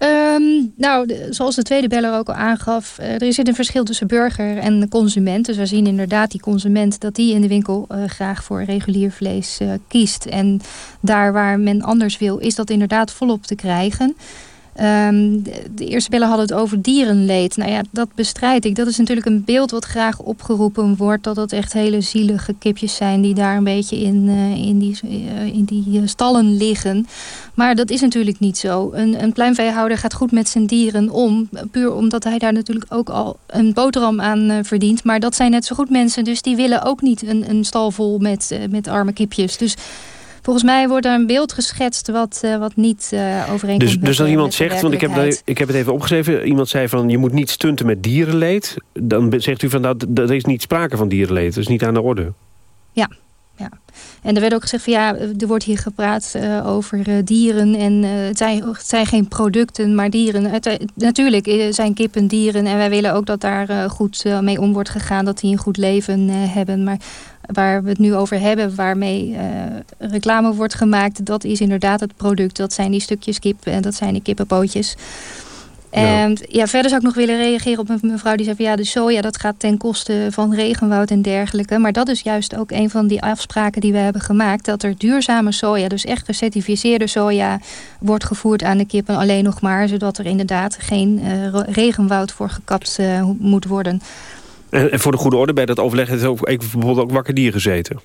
Um, nou, zoals de tweede beller ook al aangaf... Uh, er zit een verschil tussen burger en consument. Dus we zien inderdaad die consument dat die in de winkel uh, graag voor regulier vlees uh, kiest. En daar waar men anders wil, is dat inderdaad volop te krijgen. Um, de, eerste bellen hadden het over dierenleed. Nou ja, dat bestrijd ik. Dat is natuurlijk een beeld wat graag opgeroepen wordt. Dat het echt hele zielige kipjes zijn die daar een beetje in, uh, in die, uh, in die stallen liggen. Maar dat is natuurlijk niet zo. Een, een pluimveehouder gaat goed met zijn dieren om. Puur omdat hij daar natuurlijk ook al een boterham aan verdient. Maar dat zijn net zo goed mensen. Dus die willen ook niet een, een stal vol met, met arme kipjes. Dus... Volgens mij wordt er een beeld geschetst wat, uh, wat niet uh, overeenkomt Dus, dus als iemand zegt, want ik heb, ik heb het even opgeschreven... iemand zei van je moet niet stunten met dierenleed... dan zegt u van dat, dat er is niet sprake van dierenleed. Dat is niet aan de orde. Ja, ja. En er werd ook gezegd van ja, er wordt hier gepraat uh, over uh, dieren en uh, het, zijn, het zijn geen producten, maar dieren. Het, natuurlijk zijn kippen dieren en wij willen ook dat daar goed mee om wordt gegaan, dat die een goed leven hebben. Maar waar we het nu over hebben, waarmee reclame wordt gemaakt, dat is inderdaad het product. Dat zijn die stukjes kip en dat zijn die kippenpootjes. En ja. ja. verder zou ik nog willen reageren op een mevrouw die zei van ja, de soja dat gaat ten koste van regenwoud en dergelijke. Maar dat is juist ook een van die afspraken die we hebben gemaakt. Dat er duurzame soja, dus echt gecertificeerde soja, wordt gevoerd aan de kippen alleen nog maar. Zodat er inderdaad geen uh, regenwoud voor gekapt uh, moet worden. En, en, voor de goede orde bij dat overleg heeft ook, bijvoorbeeld ook wakker dier gezeten.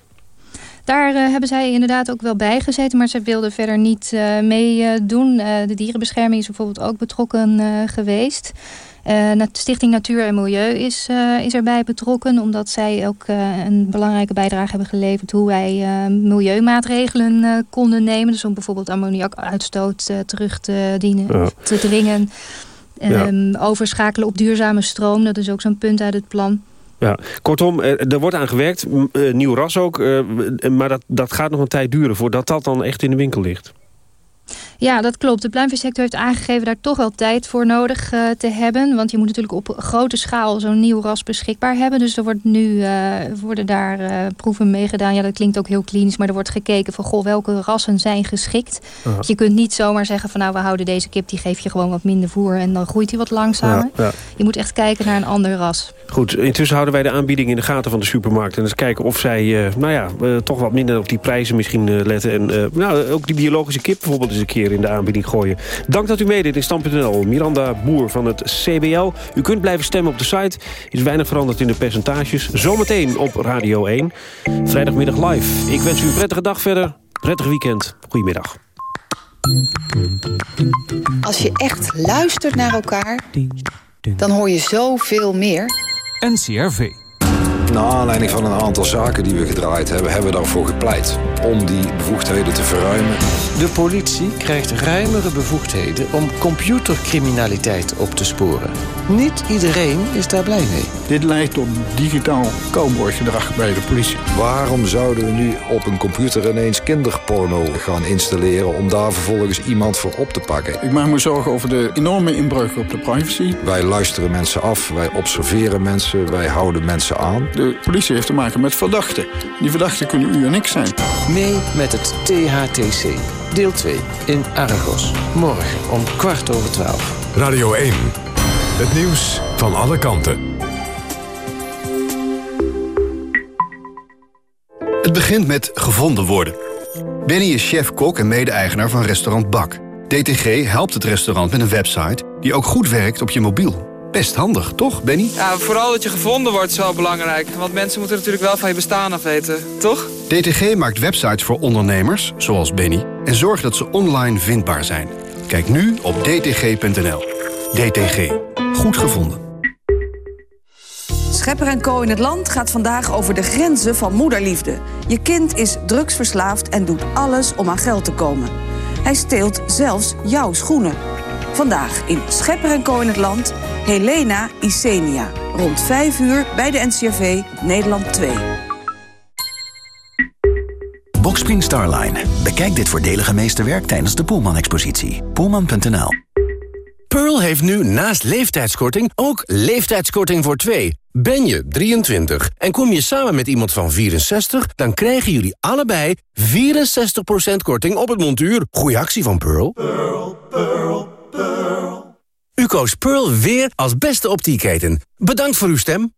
Daar uh, hebben zij inderdaad ook wel bij gezeten, maar ze wilden verder niet uh, meedoen. Uh, de dierenbescherming is bijvoorbeeld ook betrokken geweest. Stichting Natuur en Milieu is, is erbij betrokken, omdat zij ook een belangrijke bijdrage hebben geleverd hoe wij milieumaatregelen konden nemen. Dus om bijvoorbeeld ammoniakuitstoot terug te, dienen, ja. te dringen. Um, overschakelen op duurzame stroom, dat is ook zo'n punt uit het plan. Ja, kortom, er wordt aan gewerkt, nieuw ras ook, maar dat, dat gaat nog een tijd duren voordat dat dan echt in de winkel ligt. Ja, dat klopt. De pluimveesector heeft aangegeven daar toch wel tijd voor nodig uh, te hebben. Want je moet natuurlijk op grote schaal zo'n nieuw ras beschikbaar hebben. Dus er wordt nu, uh, worden daar uh, proeven mee gedaan. Ja, dat klinkt ook heel klinisch. Maar er wordt gekeken van goh, welke rassen zijn geschikt. -huh. Je kunt niet zomaar zeggen van nou, we houden deze kip. Die geef je gewoon wat minder voer en dan groeit hij wat langzamer. Ja, ja. Je moet echt kijken naar een ander ras. Goed, intussen houden wij de aanbieding in de gaten van de supermarkt. En eens kijken of zij, nou ja, toch wat minder op die prijzen misschien letten. En nou, ook die biologische kip bijvoorbeeld eens een keer in de aanbieding gooien. Dank dat u meedeed in Stam.nl. Miranda Boer van het CBL. U kunt blijven stemmen op de site. Is weinig veranderd in de percentages. Zometeen op Radio 1. Vrijdagmiddag live. Ik wens u een prettige dag verder. Prettig weekend. Goedemiddag. Als je echt luistert naar elkaar, dan hoor je zoveel meer. NCRV. Naar aanleiding van een aantal zaken die we gedraaid hebben, hebben we daarvoor gepleit. Om die bevoegdheden te verruimen. De politie krijgt ruimere bevoegdheden om computercriminaliteit op te sporen. Niet iedereen is daar blij mee. Dit leidt tot digitaal cowboygedrag bij de politie. Waarom zouden we nu op een computer ineens kinderporno gaan installeren... om daar vervolgens iemand voor op te pakken? Ik maak me zorgen over de enorme inbreuk op de privacy. Wij luisteren mensen af, wij observeren mensen, wij houden mensen aan. De politie heeft te maken met verdachten. Die verdachten kunnen u en ik zijn. Mee met het THTC. Deel 2 in Argos. Morgen om kwart over twaalf. Radio 1. Het nieuws van alle kanten. Het begint met gevonden worden. Benny is chef-kok en mede-eigenaar van restaurant Bak. DTG helpt het restaurant met een website die ook goed werkt op je mobiel. Best handig, toch, Benny? Ja, vooral dat je gevonden wordt is wel belangrijk. Want mensen moeten natuurlijk wel van je bestaan af weten, toch? DTG maakt websites voor ondernemers, zoals Benny... en zorgt dat ze online vindbaar zijn. Kijk nu op dtg.nl. DTG. Goed gevonden. Schepper en Co in het Land gaat vandaag over de grenzen van moederliefde. Je kind is drugsverslaafd en doet alles om aan geld te komen. Hij steelt zelfs jouw schoenen. Vandaag in Schepper en Co in het Land, Helena Isenia. Rond 5 uur bij de NCRV Nederland 2. Boxspring Starline. Bekijk dit voordelige meesterwerk tijdens de Poelman-expositie. Poelman.nl Pearl heeft nu naast leeftijdskorting ook leeftijdskorting voor twee. Ben je 23 en kom je samen met iemand van 64... dan krijgen jullie allebei 64% korting op het montuur. Goeie actie van Pearl. Pearl, Pearl, Pearl. U koos Pearl weer als beste optieketen. Bedankt voor uw stem.